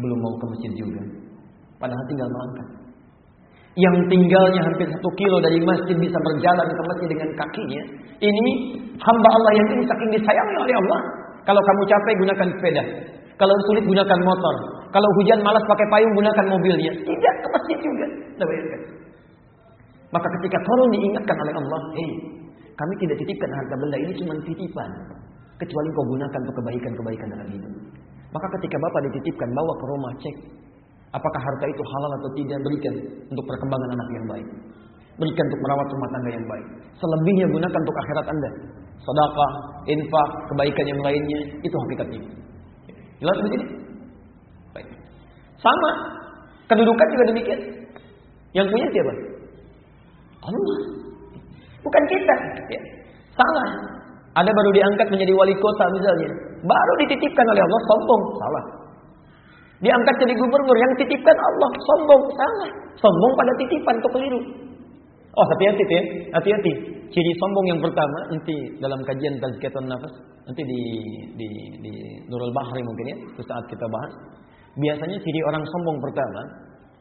Belum mau ke masjid juga. Padahal tinggal melangkah. Yang tinggalnya hampir satu kilo dari masjid bisa berjalan ke masjid dengan kakinya. Ini hamba Allah yang ini saking disayangi oleh Allah. Kalau kamu capek gunakan sepeda. Kalau sulit gunakan motor. Kalau hujan malas pakai payung gunakan mobilnya. Tidak ke masjid juga. bayangkan. Maka ketika korun diingatkan oleh Allah, eh, kami tidak titipkan harta benda ini cuma titipan. Kecuali kau gunakan untuk kebaikan-kebaikan dalam hidup. Maka ketika Bapak dititipkan, bawa ke rumah, cek. Apakah harta itu halal atau tidak, berikan untuk perkembangan anak yang baik. Berikan untuk merawat rumah tangga yang baik. Selebihnya gunakan untuk akhirat Anda. Sedekah, infak, kebaikan yang lainnya, itu hakikatnya. Jelas begini? Baik. Sama. Kedudukan juga demikian. Yang punya siapa? Allah. Bukan kita. Ya. Salah. Ada baru diangkat menjadi wali kota misalnya. Baru dititipkan oleh Allah sombong. Salah. Diangkat jadi gubernur yang titipkan Allah sombong. Salah. Sombong pada titipan itu keliru. Oh hati-hati ya. Hati-hati. Ciri sombong yang pertama nanti dalam kajian tazkiyatun nafas nanti di di di Nurul Bahri mungkin ya, itu saat kita bahas. Biasanya ciri orang sombong pertama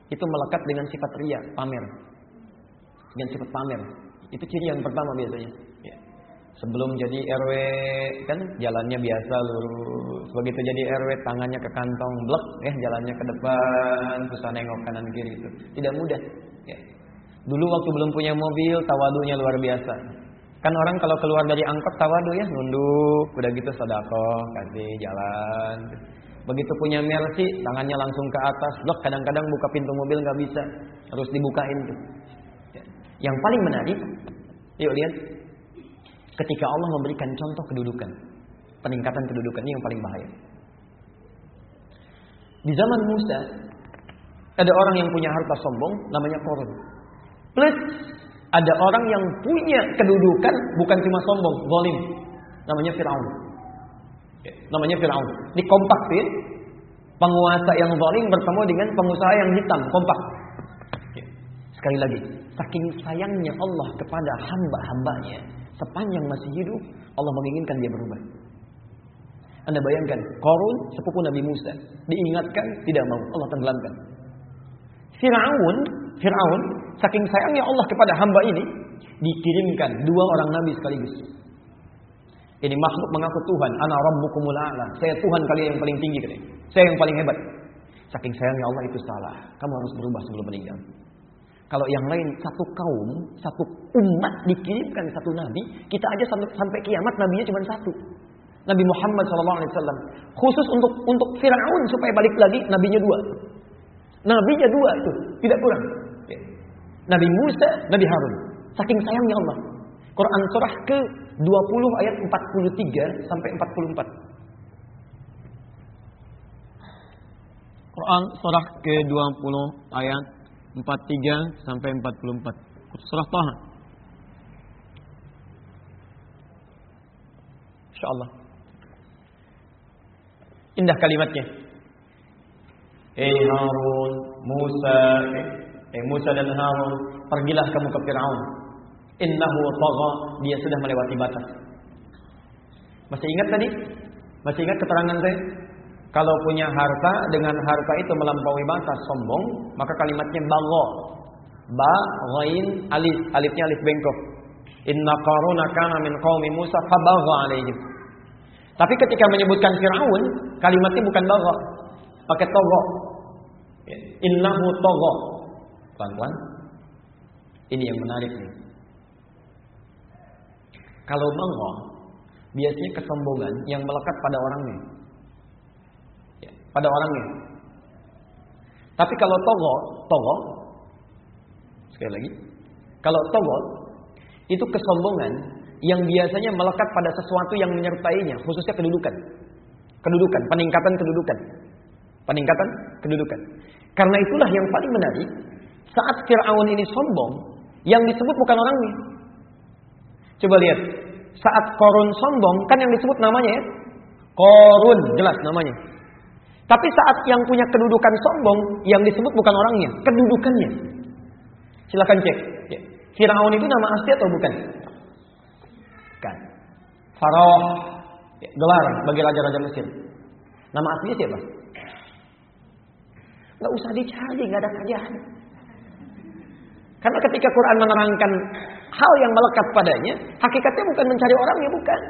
itu melekat dengan sifat ria, pamer dengan sifat pamer. Itu ciri yang pertama biasanya. Ya. Sebelum jadi RW kan jalannya biasa lurus. Begitu jadi RW tangannya ke kantong blek ya jalannya ke depan susah nengok kanan kiri itu. Tidak mudah. Ya. Dulu waktu belum punya mobil tawadunya luar biasa. Kan orang kalau keluar dari angkot tawadu ya nunduk, udah gitu sodako, kasih jalan. Begitu punya Mercy, tangannya langsung ke atas, blok kadang-kadang buka pintu mobil nggak bisa, harus dibukain tuh. Yang paling menarik, yuk lihat, ketika Allah memberikan contoh kedudukan, peningkatan kedudukan ini yang paling bahaya. Di zaman Musa, ada orang yang punya harta sombong, namanya Korun. Plus, ada orang yang punya kedudukan, bukan cuma sombong, zalim, namanya Fir'aun. Ya, namanya Fir'aun. Dikompaktin, penguasa yang zalim bertemu dengan pengusaha yang hitam, kompak. Ya, sekali lagi, Saking sayangnya Allah kepada hamba-hambanya. Sepanjang masih hidup, Allah menginginkan dia berubah. Anda bayangkan, Korun sepupu Nabi Musa. Diingatkan, tidak mau. Allah tenggelamkan. Fir'aun, Fir'aun, saking sayangnya Allah kepada hamba ini, dikirimkan dua orang Nabi sekaligus. Ini makhluk mengaku Tuhan. Ana rabbukumul a'la. Saya Tuhan kalian yang paling tinggi. Katanya. Saya yang paling hebat. Saking sayangnya Allah itu salah. Kamu harus berubah sebelum meninggal. Kalau yang lain satu kaum, satu umat dikirimkan satu nabi, kita aja sampai, sampai kiamat nabinya cuma satu. Nabi Muhammad SAW. Khusus untuk untuk Fir'aun supaya balik lagi, nabinya dua. Nabinya dua itu, tidak kurang. Nabi Musa, Nabi Harun. Saking sayangnya Allah. Quran surah ke 20 ayat 43 sampai 44. Quran surah ke 20 ayat 43 sampai 44. Surah Taha. Insyaallah. Indah kalimatnya. Eh Harun, Musa, eh Musa dan Harun, pergilah kamu ke Firaun. Innahu tagha, dia sudah melewati batas. Masih ingat tadi? Masih ingat keterangan saya? Kalau punya harta dengan harta itu melampaui batas sombong, maka kalimatnya bago. Ba, ghain, alif. Alifnya alif bengkok. Inna Qaruna kana min qaumi Musa fabagha alaihim. Tapi ketika menyebutkan Firaun, kalimatnya bukan bagha, pakai togo. Innahu togo. Pelan-pelan. Ini yang menarik nih. Kalau bagha, biasanya kesombongan yang melekat pada orangnya. Pada orangnya. Tapi kalau togo, togo, sekali lagi, kalau togo itu kesombongan yang biasanya melekat pada sesuatu yang menyertainya, khususnya kedudukan. Kedudukan, peningkatan kedudukan. Peningkatan kedudukan. Karena itulah yang paling menarik, saat Fir'aun ini sombong, yang disebut bukan orangnya. Coba lihat, saat Korun sombong, kan yang disebut namanya ya? Korun, jelas namanya. Tapi saat yang punya kedudukan sombong, yang disebut bukan orangnya, kedudukannya. Silahkan cek. Firaun itu nama asli atau bukan? Faroh, ya, gelar bagi raja-raja Mesir. Nama aslinya siapa? Gak usah dicari, gak ada kerjaan. Karena ketika Quran menerangkan hal yang melekat padanya, hakikatnya bukan mencari orangnya, bukan.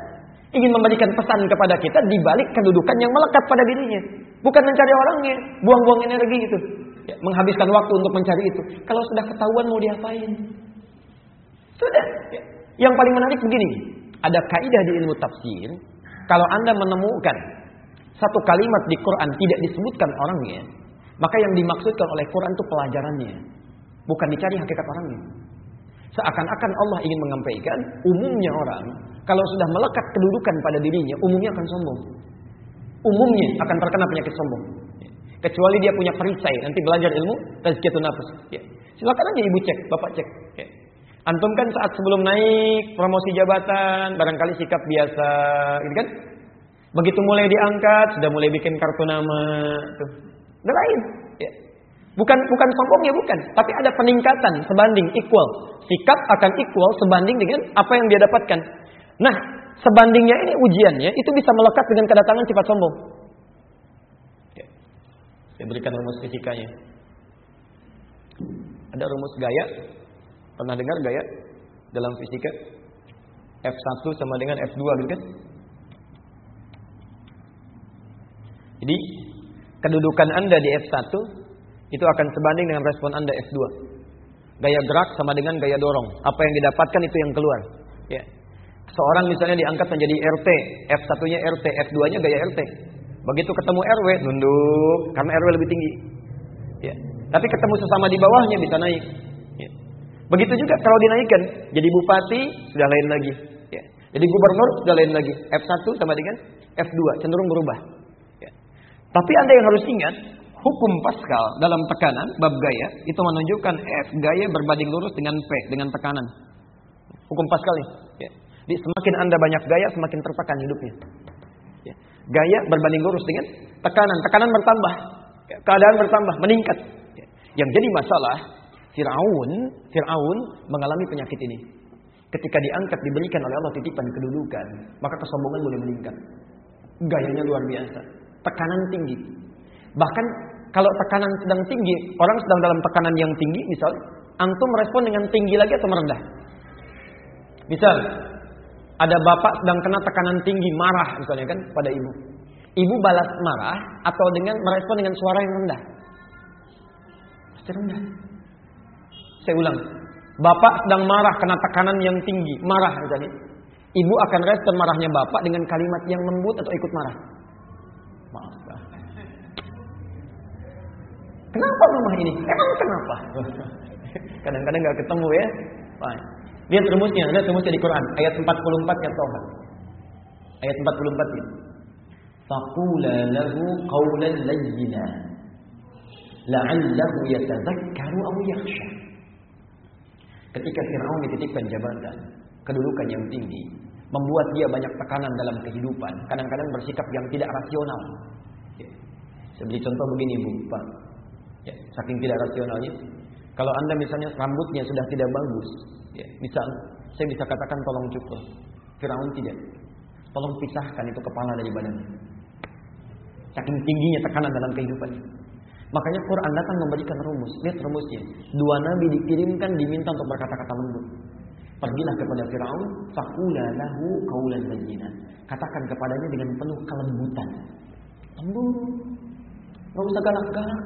Ingin memberikan pesan kepada kita di balik kedudukan yang melekat pada dirinya. Bukan mencari orangnya, buang-buang energi itu. Ya, menghabiskan waktu untuk mencari itu. Kalau sudah ketahuan mau diapain? Sudah. Ya. Yang paling menarik begini. Ada kaidah di ilmu tafsir. Kalau anda menemukan satu kalimat di Quran tidak disebutkan orangnya. Maka yang dimaksudkan oleh Quran itu pelajarannya. Bukan dicari hakikat orangnya. Seakan-akan Allah ingin menyampaikan umumnya orang. Kalau sudah melekat kedudukan pada dirinya. Umumnya akan sombong. Umumnya akan terkena penyakit sombong. Kecuali dia punya perisai, nanti belajar ilmu tazkiyatun nafas. Ya. Silakan aja ibu cek, bapak cek. Ya. Antum kan saat sebelum naik promosi jabatan, barangkali sikap biasa, gitu kan? Begitu mulai diangkat, sudah mulai bikin kartu nama, tuh. Lain. Ya. Bukan bukan sombong ya bukan, tapi ada peningkatan sebanding equal. Sikap akan equal sebanding dengan apa yang dia dapatkan. Nah, sebandingnya ini ujiannya itu bisa melekat dengan kedatangan sifat sombong. Saya berikan rumus fisikanya. Ada rumus gaya. Pernah dengar gaya dalam fisika? F1 sama dengan F2 gitu kan? Jadi kedudukan Anda di F1 itu akan sebanding dengan respon Anda F2. Gaya gerak sama dengan gaya dorong. Apa yang didapatkan itu yang keluar. Ya. Seorang misalnya diangkat menjadi RT, F1-nya RT, F2-nya gaya RT. Begitu ketemu RW nunduk karena RW lebih tinggi. Ya. Tapi ketemu sesama di bawahnya bisa naik. Ya. Begitu juga kalau dinaikkan jadi bupati sudah lain lagi. Ya. Jadi gubernur sudah lain lagi. F1 sama dengan F2 cenderung berubah. Ya. Tapi anda yang harus ingat hukum Pascal dalam tekanan bab gaya itu menunjukkan F gaya berbanding lurus dengan P dengan tekanan. Hukum Pascal ini. Ya. Jadi semakin anda banyak gaya semakin tertekan hidupnya. Gaya berbanding lurus dengan tekanan. Tekanan bertambah. Keadaan bertambah, meningkat. Yang jadi masalah, Fir'aun, Fir'aun mengalami penyakit ini. Ketika diangkat, diberikan oleh Allah titipan kedudukan, maka kesombongan mulai meningkat. Gayanya luar biasa. Tekanan tinggi. Bahkan kalau tekanan sedang tinggi, orang sedang dalam tekanan yang tinggi, misal, antum merespon dengan tinggi lagi atau merendah? Misal, ada bapak sedang kena tekanan tinggi, marah misalnya kan pada ibu. Ibu balas marah atau dengan merespon dengan suara yang rendah? Pasti rendah. Saya ulang. Bapak sedang marah kena tekanan yang tinggi, marah misalnya. Ibu akan respon marahnya bapak dengan kalimat yang lembut atau ikut marah. Maaf. Kenapa rumah ini? Emang kenapa? Kadang-kadang nggak ketemu ya. Baik. Lihat rumusnya, lihat rumusnya di Quran ayat 44 ya Taubat. Ayat 44 ini. Faqula lahu qawlan layyina la'allahu yatadhakkaru aw yakhsha. Ketika Firaun dititipkan jabatan, kedudukan yang tinggi, membuat dia banyak tekanan dalam kehidupan, kadang-kadang bersikap yang tidak rasional. Ya. Beri contoh begini, Bu, Pak. Ya, saking tidak rasionalnya, kalau Anda misalnya rambutnya sudah tidak bagus, Ya, misal saya bisa katakan tolong cukur. Firaun tidak. Tolong pisahkan itu kepala dari badannya. Saking tingginya tekanan dalam kehidupannya. Makanya Quran datang memberikan rumus. Lihat rumusnya. Dua nabi dikirimkan diminta untuk berkata-kata lembut. Pergilah kepada Firaun, faqula lahu qaulan layyinan. Katakan kepadanya dengan penuh kelembutan. Lembut. Enggak usah galak-galak.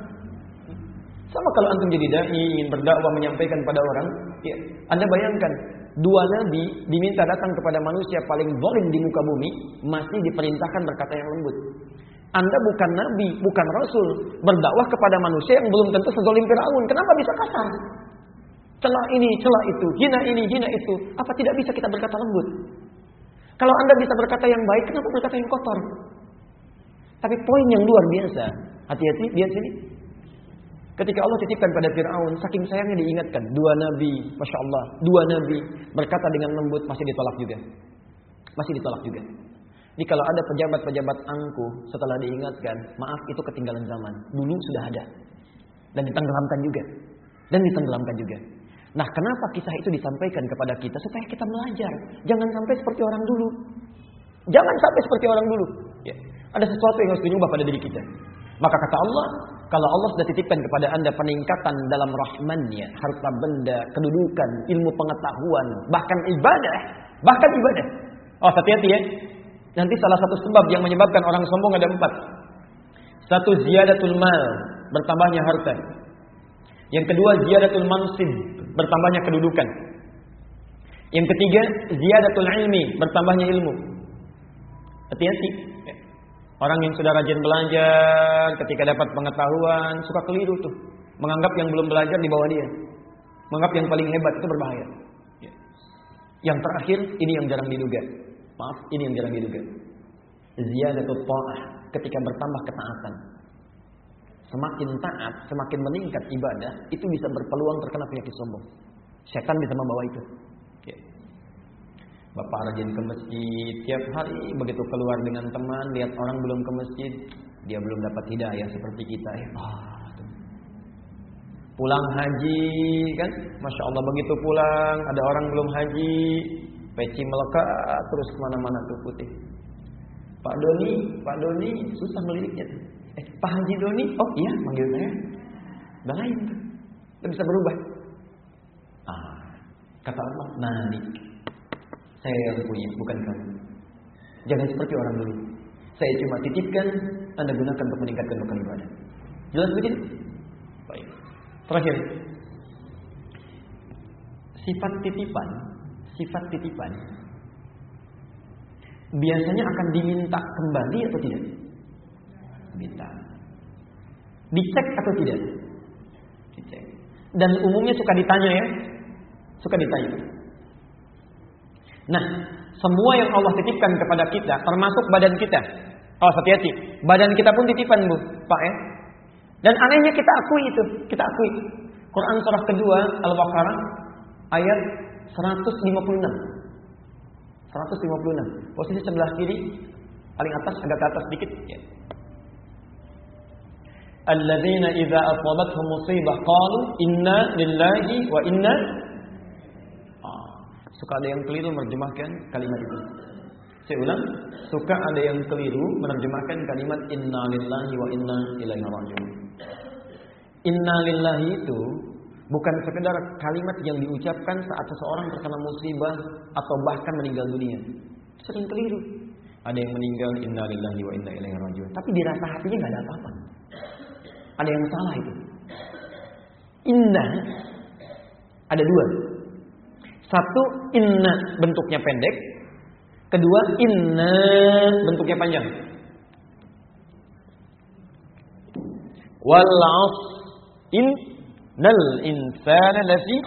Sama kalau antum jadi dai ingin berdakwah menyampaikan pada orang, ya, Anda bayangkan dua nabi diminta datang kepada manusia paling zalim di muka bumi, masih diperintahkan berkata yang lembut. Anda bukan nabi, bukan rasul, berdakwah kepada manusia yang belum tentu sezolim Firaun. Kenapa bisa kasar? Celah ini, celah itu, hina ini, hina itu. Apa tidak bisa kita berkata lembut? Kalau Anda bisa berkata yang baik, kenapa berkata yang kotor? Tapi poin yang luar biasa. Hati-hati, lihat sini. Ketika Allah titipkan pada Fir'aun, saking sayangnya diingatkan. Dua nabi, Masya Allah. Dua nabi berkata dengan lembut, masih ditolak juga. Masih ditolak juga. Jadi kalau ada pejabat-pejabat angkuh setelah diingatkan, maaf itu ketinggalan zaman. Dulu sudah ada. Dan ditenggelamkan juga. Dan ditenggelamkan juga. Nah kenapa kisah itu disampaikan kepada kita? Supaya kita belajar. Jangan sampai seperti orang dulu. Jangan sampai seperti orang dulu. Ya. Ada sesuatu yang harus diubah pada diri kita. Maka kata Allah, kalau Allah sudah titipkan kepada anda peningkatan dalam rahmannya, harta benda, kedudukan, ilmu pengetahuan, bahkan ibadah, bahkan ibadah. Oh hati-hati ya. Nanti salah satu sebab yang menyebabkan orang sombong ada empat. Satu ziyadatul mal, bertambahnya harta. Yang kedua ziyadatul mansib, bertambahnya kedudukan. Yang ketiga ziyadatul ilmi, bertambahnya ilmu. Hati-hati. Orang yang sudah rajin belajar, ketika dapat pengetahuan, suka keliru tuh. Menganggap yang belum belajar di bawah dia. Menganggap yang paling hebat itu berbahaya. Yang terakhir, ini yang jarang diduga. Maaf, ini yang jarang diduga. Ziyadatul ta'ah, ketika bertambah ketaatan. Semakin taat, semakin meningkat ibadah, itu bisa berpeluang terkena penyakit sombong. Setan bisa membawa itu. Bapak rajin ke masjid. Tiap hari begitu keluar dengan teman lihat orang belum ke masjid dia belum dapat hidayah seperti kita. Ya. Pulang haji kan? Masya Allah begitu pulang ada orang belum haji peci melekat terus ke mana-mana tuh putih. Pak Doni Pak Doni susah meliriknya eh Pak Haji Doni? Oh iya manggil saya. Udah lain tuh bisa berubah. Ah kata Allah nani saya yang punya bukan kamu jangan seperti orang dulu saya cuma titipkan anda gunakan untuk meningkatkan bekal ibadah jelas begitu baik terakhir sifat titipan sifat titipan biasanya akan diminta kembali atau tidak? Minta. Dicek atau tidak? Dicek. Dan umumnya suka ditanya ya. Suka ditanya. Nah, semua yang Allah titipkan kepada kita, termasuk badan kita. Oh, hati-hati. Badan kita pun titipan, Bu, Pak ya. Dan anehnya kita akui itu, kita akui. Quran surah kedua Al-Baqarah ayat 156. 156. Posisi sebelah kiri paling atas agak ke atas sedikit ya. Alladzina idza asabatuhum musibah qalu inna lillahi wa inna suka ada yang keliru menerjemahkan kalimat itu. Saya ulang, suka ada yang keliru menerjemahkan kalimat inna lillahi wa inna ilaihi rajiun. Inna lillahi itu Bukan sekedar kalimat yang diucapkan saat seseorang terkena musibah atau bahkan meninggal dunia. Sering keliru. Ada yang meninggal innalillahi wa inna ilaihi rajiun. Tapi di rasa hatinya nggak ada apa-apa. Ada yang salah itu. Inna ada dua. Satu inna bentuknya pendek. Kedua inna bentuknya panjang. Wal in Nal insana lafi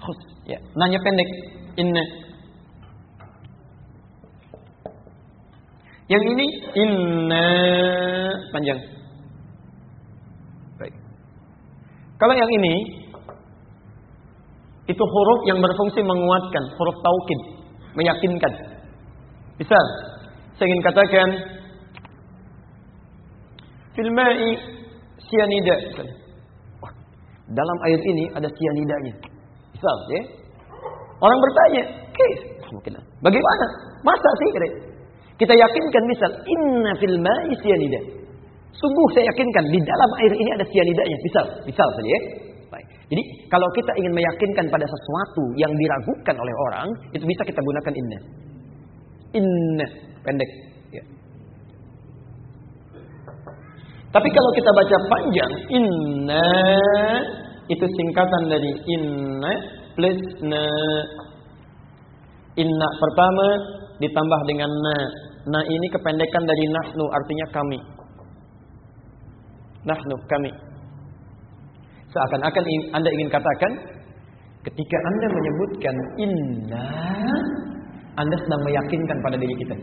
khus. Ya, nanya pendek. Inna. Yang ini inna panjang. Baik. Kalau yang ini itu huruf yang berfungsi menguatkan, huruf taukid, meyakinkan. Misal, saya ingin katakan fil ma'i cyanida misalnya. Dalam air ini ada sianidanya. Misal, ya. Orang bertanya? Mungkin. Bagaimana? Masa sih? Kita yakinkan misal, "Inna fil ma'i sianida." Sungguh saya yakinkan di dalam air ini ada sianidanya. Misal, misal saja ya. Jadi kalau kita ingin meyakinkan pada sesuatu yang diragukan oleh orang, itu bisa kita gunakan inna. Inna pendek. Ya. Tapi kalau kita baca panjang, inna itu singkatan dari inna plus na. Inna pertama ditambah dengan na. Na ini kependekan dari nahnu artinya kami. Nahnu kami. Seakan-akan Anda ingin katakan ketika Anda menyebutkan inna Anda sedang meyakinkan pada diri kita.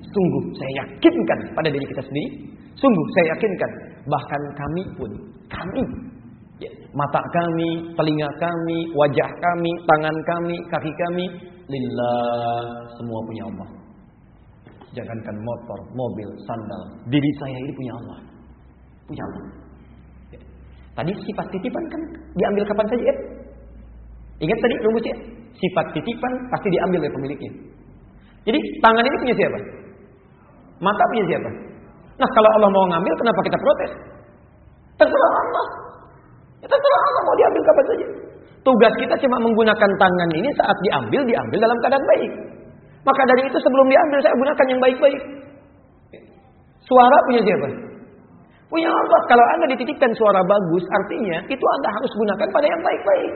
Sungguh saya yakinkan pada diri kita sendiri. Sungguh saya yakinkan bahkan kami pun kami ya, mata kami, telinga kami, wajah kami, tangan kami, kaki kami lillah semua punya Allah. Jangankan motor, mobil, sandal, diri saya ini punya Allah. Punya Allah. Tadi sifat titipan kan diambil kapan saja ya? Ingat tadi rumusnya? Sifat titipan pasti diambil oleh pemiliknya. Jadi tangan ini punya siapa? Mata punya siapa? Nah kalau Allah mau ngambil kenapa kita protes? Terserah Allah. Ya, terserah Allah mau diambil kapan saja. Tugas kita cuma menggunakan tangan ini saat diambil, diambil dalam keadaan baik. Maka dari itu sebelum diambil saya gunakan yang baik-baik. Suara punya siapa? Punya Allah. Kalau Anda dititipkan suara bagus, artinya itu Anda harus gunakan pada yang baik-baik.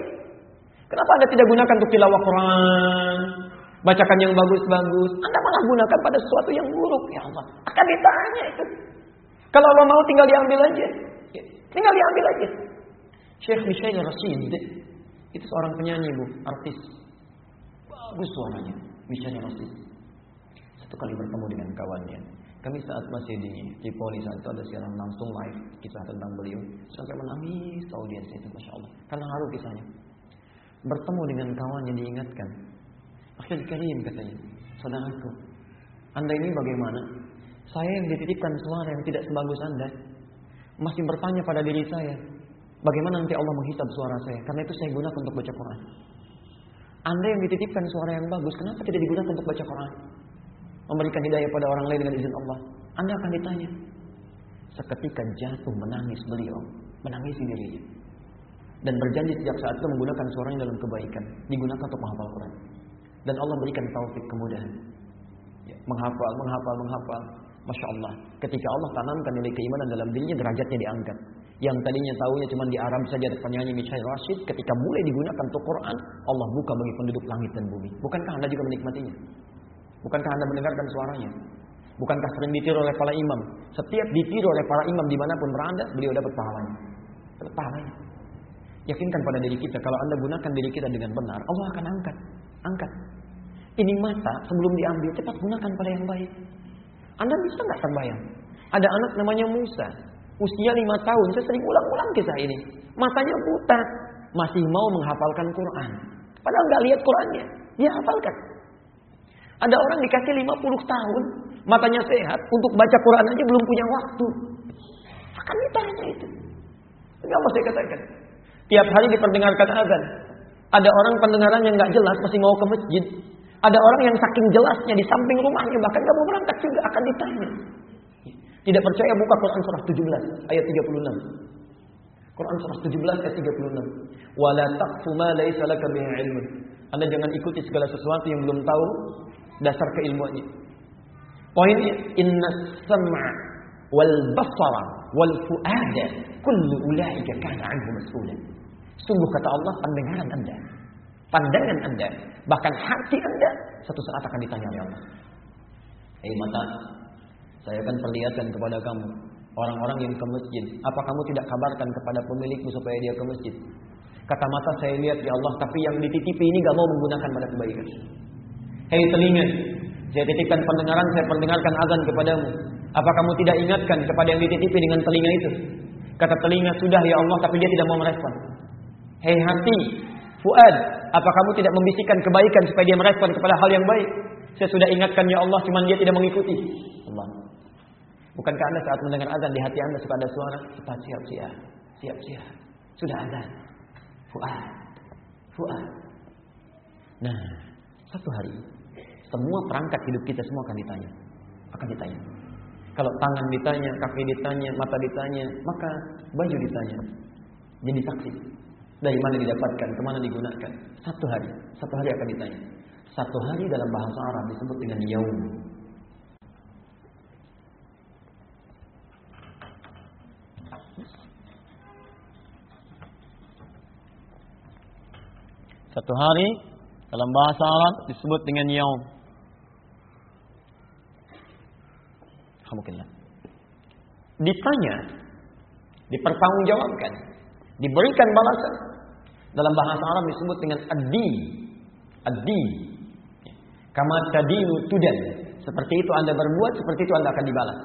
Kenapa Anda tidak gunakan untuk tilawah Quran? Bacakan yang bagus-bagus. Anda malah gunakan pada sesuatu yang buruk. Ya Allah. Akan ditanya itu. Kalau Allah mau tinggal diambil aja. Tinggal diambil aja. Syekh Michel Rashid. Itu seorang penyanyi bu. Artis. Bagus suaranya. Michel Rashid. Satu kali bertemu dengan kawannya. Kami saat masih di Tripoli saat itu ada siaran langsung live kisah tentang beliau sampai menangis audiens itu masya Allah karena haru kisahnya. Bertemu dengan kawan yang diingatkan. Akhir karim katanya, saudaraku, anda ini bagaimana? Saya yang dititipkan suara yang tidak sebagus anda masih bertanya pada diri saya, bagaimana nanti Allah menghisab suara saya? Karena itu saya gunakan untuk baca Quran. Anda yang dititipkan suara yang bagus, kenapa tidak digunakan untuk baca Quran? Memberikan hidayah pada orang lain dengan izin Allah, Anda akan ditanya. Seketika jatuh menangis beliau, menangis dirinya. Dan berjanji sejak saat itu menggunakan suaranya dalam kebaikan, digunakan untuk menghafal Quran. Dan Allah berikan taufik kemudahan. Ya, menghafal, menghafal, menghafal. Masya Allah. Ketika Allah tanamkan nilai keimanan dalam dirinya, derajatnya diangkat. Yang tadinya tahunya cuma di Arab saja penyanyi Michael Rashid, ketika mulai digunakan untuk Quran, Allah buka bagi penduduk langit dan bumi. Bukankah Anda juga menikmatinya? Bukankah Anda mendengarkan suaranya? Bukankah sering ditiru oleh para imam? Setiap ditiru oleh para imam di mana pun berada, beliau dapat pahalanya. Dapat pahalanya. Yakinkan pada diri kita, kalau Anda gunakan diri kita dengan benar, Allah akan angkat. Angkat. Ini mata sebelum diambil, cepat gunakan pada yang baik. Anda bisa nggak terbayang? Ada anak namanya Musa. Usia lima tahun, saya sering ulang-ulang kisah ini. Matanya buta, masih mau menghafalkan Quran. Padahal nggak lihat Qurannya, dia hafalkan. Ada orang dikasih 50 tahun, matanya sehat, untuk baca Quran aja belum punya waktu. Akan ditanya itu. Allah saya katakan, tiap hari diperdengarkan azan. Ada orang pendengaran yang nggak jelas masih mau ke masjid. Ada orang yang saking jelasnya di samping rumahnya bahkan nggak mau berangkat juga akan ditanya. Tidak percaya buka Quran surah 17 ayat 36. Quran surah 17 ayat 36. Wala taqfu ma laysa laka bihi ilmun. Anda jangan ikuti segala sesuatu yang belum tahu dasar keilmuannya. Poinnya inna sam'a wal basara wal fuada kullu ulaika kana anhu mas'ulan. Sungguh kata Allah pendengaran Anda, pandangan Anda, bahkan hati Anda satu saat akan ditanya oleh Allah. Hei mata, saya akan perlihatkan kepada kamu orang-orang yang ke masjid. Apa kamu tidak kabarkan kepada pemilikmu supaya dia ke masjid? Kata mata saya lihat ya Allah, tapi yang dititipi ini gak mau menggunakan pada kebaikan. Hei telinga, saya titipkan pendengaran, saya perdengarkan azan kepadamu. Apa kamu tidak ingatkan kepada yang dititipi dengan telinga itu? Kata telinga, sudah ya Allah, tapi dia tidak mau merespon. Hei hati, Fuad, apa kamu tidak membisikkan kebaikan supaya dia merespon kepada hal yang baik? Saya sudah ingatkan ya Allah, cuman dia tidak mengikuti. Allah. Bukankah anda saat mendengar azan di hati anda suka ada suara? Cepat siap-siap, siap-siap. Sudah azan. Fuad, Fuad. Nah, satu hari semua perangkat hidup kita semua akan ditanya. Akan ditanya. Kalau tangan ditanya, kaki ditanya, mata ditanya, maka baju ditanya. Jadi saksi. Dari mana didapatkan, ke mana digunakan? Satu hari, satu hari akan ditanya. Satu hari dalam bahasa Arab disebut dengan yaum. Satu hari dalam bahasa Arab disebut dengan yaum. Alhamdulillah. Ditanya, dipertanggungjawabkan, diberikan balasan. Dalam bahasa Arab disebut dengan ad-din. Ad-din. Kama tadinu tudan. Seperti itu Anda berbuat, seperti itu Anda akan dibalas.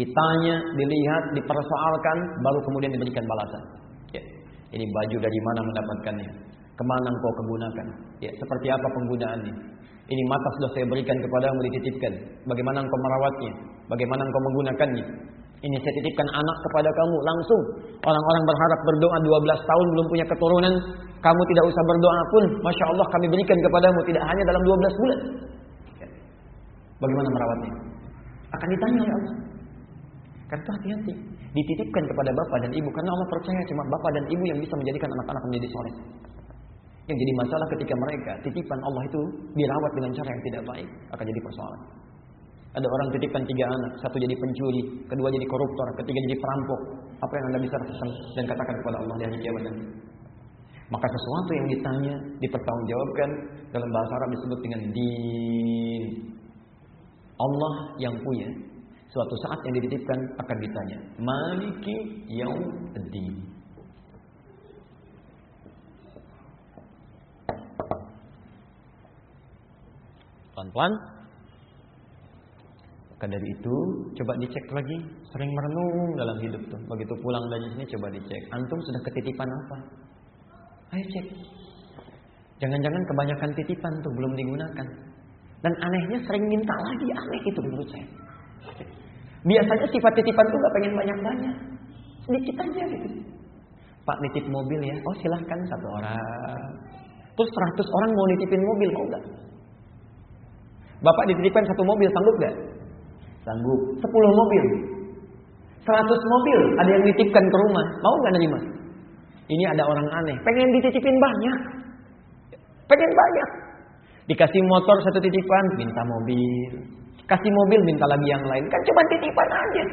Ditanya, dilihat, dipersoalkan, baru kemudian diberikan balasan. Ya. Ini baju dari mana mendapatkannya? Ke mana engkau kegunakan? Ya, seperti apa penggunaannya? Ini mata sudah saya berikan kepadamu dititipkan. Bagaimana engkau merawatnya? Bagaimana engkau menggunakannya? Ini saya titipkan anak kepada kamu langsung. Orang-orang berharap berdoa 12 tahun belum punya keturunan. Kamu tidak usah berdoa pun. Masya Allah kami berikan kepadamu. Tidak hanya dalam 12 bulan. Ya. Bagaimana merawatnya? Akan ditanya oleh Allah. Kata hati-hati. Dititipkan kepada bapak dan ibu. Karena Allah percaya cuma bapak dan ibu yang bisa menjadikan anak-anak menjadi soleh. Yang jadi masalah ketika mereka titipan Allah itu dirawat dengan cara yang tidak baik. Akan jadi persoalan. Ada orang titipkan tiga anak, satu jadi pencuri, kedua jadi koruptor, ketiga jadi perampok. Apa yang anda bisa pesan dan katakan kepada Allah di hari kiamat? Maka sesuatu yang ditanya, dipertanggungjawabkan dalam bahasa Arab disebut dengan din. Allah yang punya suatu saat yang dititipkan akan ditanya, Maliki din. Pelan-pelan maka dari itu coba dicek lagi, sering merenung dalam hidup tuh. Begitu pulang dari sini coba dicek. Antum sudah ketitipan apa? Ayo cek. Jangan-jangan kebanyakan titipan tuh belum digunakan. Dan anehnya sering minta lagi, aneh itu menurut saya. Biasanya sifat titipan tuh gak pengen banyak-banyak. Sedikit aja gitu. Pak nitip mobil ya, oh silahkan satu orang. Terus 100 orang mau nitipin mobil, mau gak? Bapak dititipkan satu mobil, sanggup gak? Sanggup. 10 mobil. 100 mobil ada yang nitipkan ke rumah. Mau nggak nerima? Ini ada orang aneh. Pengen dititipin banyak. Pengen banyak. Dikasih motor satu titipan, minta mobil. Kasih mobil, minta lagi yang lain. Kan cuma titipan aja.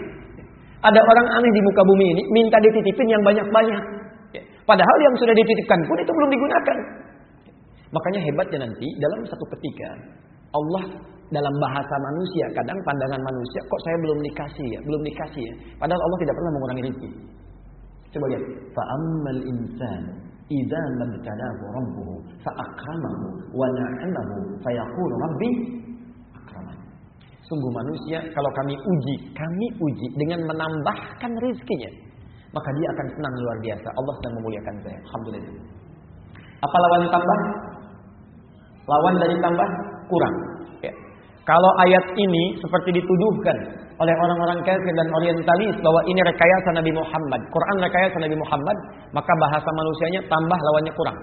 Ada orang aneh di muka bumi ini, minta dititipin yang banyak-banyak. Padahal yang sudah dititipkan pun itu belum digunakan. Makanya hebatnya nanti dalam satu ketika Allah dalam bahasa manusia, kadang pandangan manusia, kok saya belum dikasih ya, belum dikasih ya. Padahal Allah tidak pernah mengurangi rezeki. Coba lihat, fa'ammal insan idza mabtalahu rabbuhu fa'akramahu wa na'amahu fayaqulu rabbi akramani. Sungguh manusia kalau kami uji, kami uji dengan menambahkan rezekinya, maka dia akan senang luar biasa. Allah sedang memuliakan saya. Alhamdulillah. Apa lawan tambah? Lawan dari tambah kurang. Ya. Kalau ayat ini seperti dituduhkan oleh orang-orang kafir dan orientalis bahwa ini rekayasa Nabi Muhammad, Quran rekayasa Nabi Muhammad, maka bahasa manusianya tambah lawannya kurang.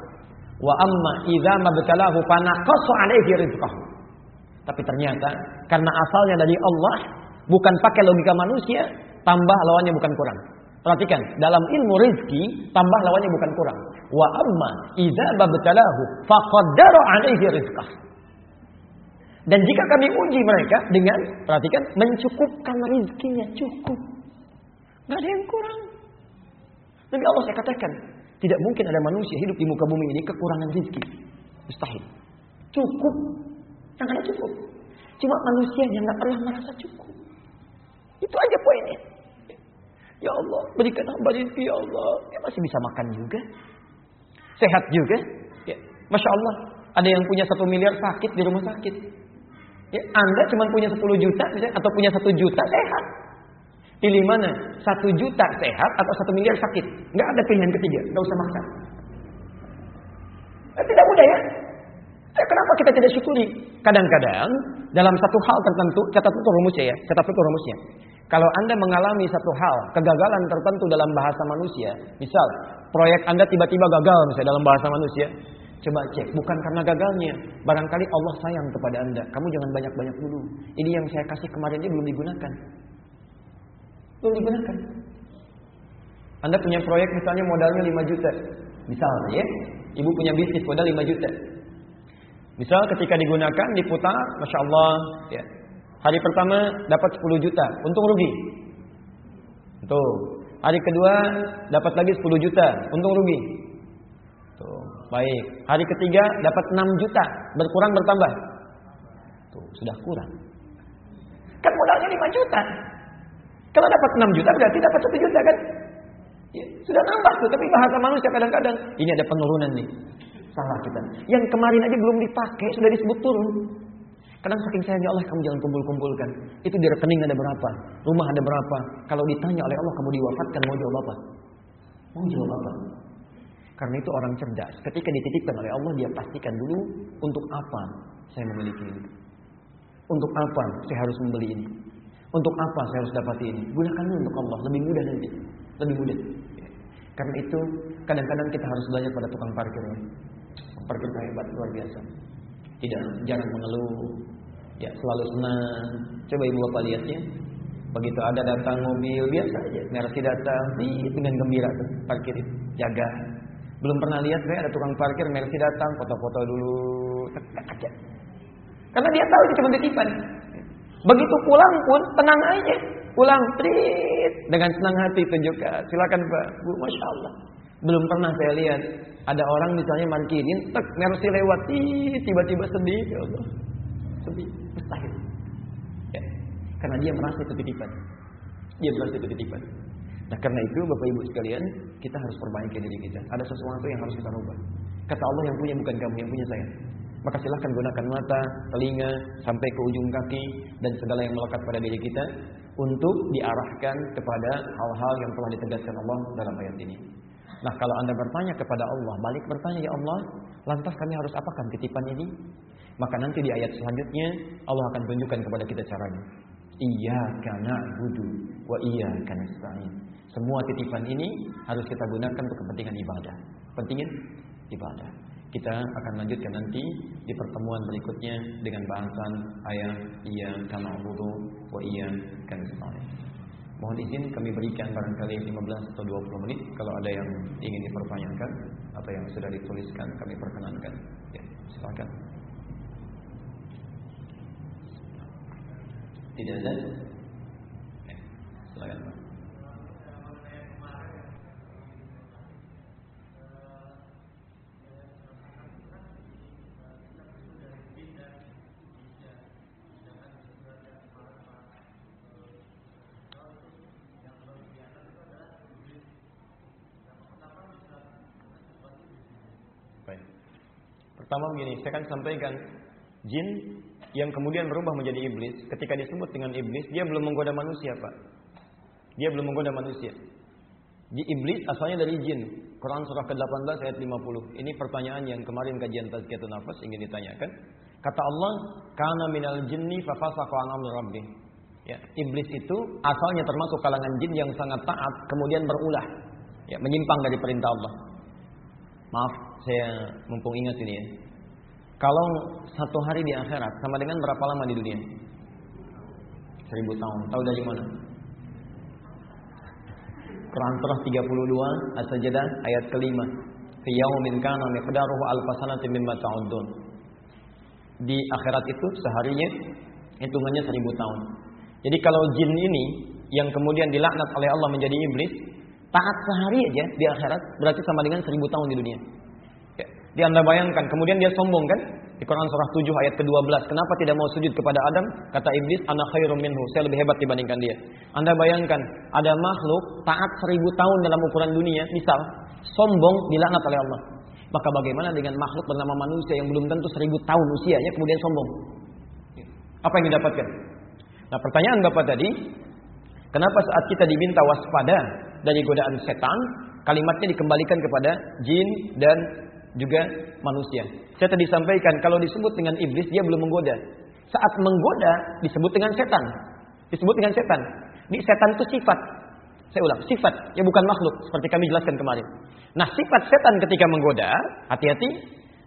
Wa amma idza mabtalahu fanaqasu alaihi rizqahu. Tapi ternyata karena asalnya dari Allah, bukan pakai logika manusia, tambah lawannya bukan kurang. Perhatikan, dalam ilmu rizki tambah lawannya bukan kurang. Wa amma idza mabtalahu faqaddara alaihi rizqahu. Dan jika kami uji mereka dengan, perhatikan, mencukupkan rizkinya, cukup. Gak ada yang kurang. Nabi Allah saya katakan, tidak mungkin ada manusia hidup di muka bumi ini kekurangan rizki. Mustahil. Cukup. Yang ada cukup. Cuma manusia yang gak pernah merasa cukup. Itu aja poinnya. Ya Allah, berikan hamba rizki ya Allah. Ya masih bisa makan juga. Sehat juga. Ya. Masya Allah, ada yang punya satu miliar sakit di rumah sakit. Ya, anda cuma punya 10 juta misalnya, atau punya satu juta sehat. Pilih mana? Satu juta sehat atau satu miliar sakit? Nggak ada pilihan ketiga. Nggak usah maksa. Eh, tidak mudah ya. Eh, kenapa kita tidak syukuri? Kadang-kadang dalam satu hal tertentu, catat itu rumusnya ya, catat itu rumusnya. Kalau Anda mengalami satu hal, kegagalan tertentu dalam bahasa manusia, misal proyek Anda tiba-tiba gagal misalnya dalam bahasa manusia, Coba cek, bukan karena gagalnya. Barangkali Allah sayang kepada Anda. Kamu jangan banyak-banyak dulu. Ini yang saya kasih kemarin ini belum digunakan. Belum digunakan. Anda punya proyek misalnya modalnya 5 juta. Misal ya, ibu punya bisnis modal 5 juta. Misal ketika digunakan diputar, masya Allah, ya. Hari pertama dapat 10 juta, untung rugi. Tuh. Hari kedua dapat lagi 10 juta, untung rugi. Baik. Hari ketiga dapat 6 juta, berkurang bertambah. Tuh, sudah kurang. Kan modalnya 5 juta. Kalau dapat 6 juta berarti dapat 1 juta kan? Ya, sudah nambah tuh, tapi bahasa manusia kadang-kadang ini ada penurunan nih. Salah kita. Yang kemarin aja belum dipakai sudah disebut turun. Kadang saking sayangnya Allah kamu jangan kumpul-kumpulkan. Itu di rekening ada berapa? Rumah ada berapa? Kalau ditanya oleh Allah kamu diwafatkan mau jawab apa? Mau jawab apa? Karena itu orang cerdas. Ketika dititipkan oleh Allah dia pastikan dulu untuk apa saya memiliki ini. Untuk apa saya harus membeli ini? Untuk apa saya harus dapat ini? Gunakan untuk Allah, lebih mudah nanti. Lebih mudah. Karena itu kadang-kadang kita harus belajar pada tukang parkir. Parkir hebat luar biasa. Tidak jangan mengeluh. Ya, selalu senang. Coba ibu bapak lihat ya. Begitu ada datang mobil biasa aja, Mercy datang, dengan gembira parkir jaga. Belum pernah lihat saya ada tukang parkir Mercy datang, foto-foto dulu, aja. Karena dia tahu itu cuma titipan. Begitu pulang pun tenang aja. Pulang trit dengan senang hati tunjukkan. Silakan Pak, Bu, Masya Allah. Belum pernah saya lihat ada orang misalnya markirin, tek Mercy lewat, tiba-tiba sedih, ya Allah. Sedih, mustahil. Ya. Karena dia merasa itu titipan. Dia merasa itu titipan. Nah karena itu Bapak Ibu sekalian, kita harus perbaiki diri kita. Ada sesuatu yang harus kita rubah. Kata Allah yang punya bukan kamu, yang punya saya. Maka silahkan gunakan mata, telinga, sampai ke ujung kaki dan segala yang melekat pada diri kita untuk diarahkan kepada hal-hal yang telah ditegaskan Allah dalam ayat ini. Nah, kalau Anda bertanya kepada Allah, balik bertanya, "Ya Allah, lantas kami harus apakan titipan ini?" Maka nanti di ayat selanjutnya Allah akan tunjukkan kepada kita caranya. Iyyaka na'budu wa iyyaka nasta'in. Semua titipan ini harus kita gunakan untuk kepentingan ibadah. Pentingin ibadah. Kita akan lanjutkan nanti di pertemuan berikutnya dengan bahasan ayat iyyaka na'budu wa iyyaka nasta'in. Mohon izin kami berikan barangkali 15 atau 20 menit kalau ada yang ingin dipertanyakan atau yang sudah dituliskan kami perkenankan. Ya, silakan. Tidak ada? Ya, silakan Pak. Pertama begini, saya akan sampaikan jin yang kemudian berubah menjadi iblis, ketika disebut dengan iblis, dia belum menggoda manusia, Pak. Dia belum menggoda manusia. Di iblis asalnya dari jin. Quran surah ke-18 ayat 50. Ini pertanyaan yang kemarin kajian tazkiyatun nafas ingin ditanyakan. Kata Allah, "Kana minal jinni fa fasaqa an rabbi." Ya, iblis itu asalnya termasuk kalangan jin yang sangat taat, kemudian berulah, ya, menyimpang dari perintah Allah. Maaf, saya mumpung ingat ini ya. Kalau satu hari di akhirat sama dengan berapa lama di dunia? Seribu tahun. Tahu dari mana? Quran surah 32 As-Sajdah ayat kelima. Fi yaumin kana miqdaruhu alf sanatin mimma ta'udun. Di akhirat itu seharinya hitungannya seribu tahun. Jadi kalau jin ini yang kemudian dilaknat oleh Allah menjadi iblis, taat sehari aja di akhirat berarti sama dengan seribu tahun di dunia. Di Anda bayangkan, kemudian dia sombong kan? Di Quran surah 7 ayat ke-12. Kenapa tidak mau sujud kepada Adam? Kata iblis, anak khairum minhu. Saya lebih hebat dibandingkan dia. Anda bayangkan, ada makhluk taat seribu tahun dalam ukuran dunia. Misal, sombong dilaknat oleh Allah. Maka bagaimana dengan makhluk bernama manusia yang belum tentu seribu tahun usianya kemudian sombong? Apa yang didapatkan? Nah pertanyaan Bapak tadi, kenapa saat kita diminta waspada dari godaan setan, kalimatnya dikembalikan kepada jin dan juga manusia. Saya tadi sampaikan kalau disebut dengan iblis dia belum menggoda. Saat menggoda disebut dengan setan. Disebut dengan setan. Di setan itu sifat. Saya ulang, sifat, ya bukan makhluk seperti kami jelaskan kemarin. Nah, sifat setan ketika menggoda, hati-hati,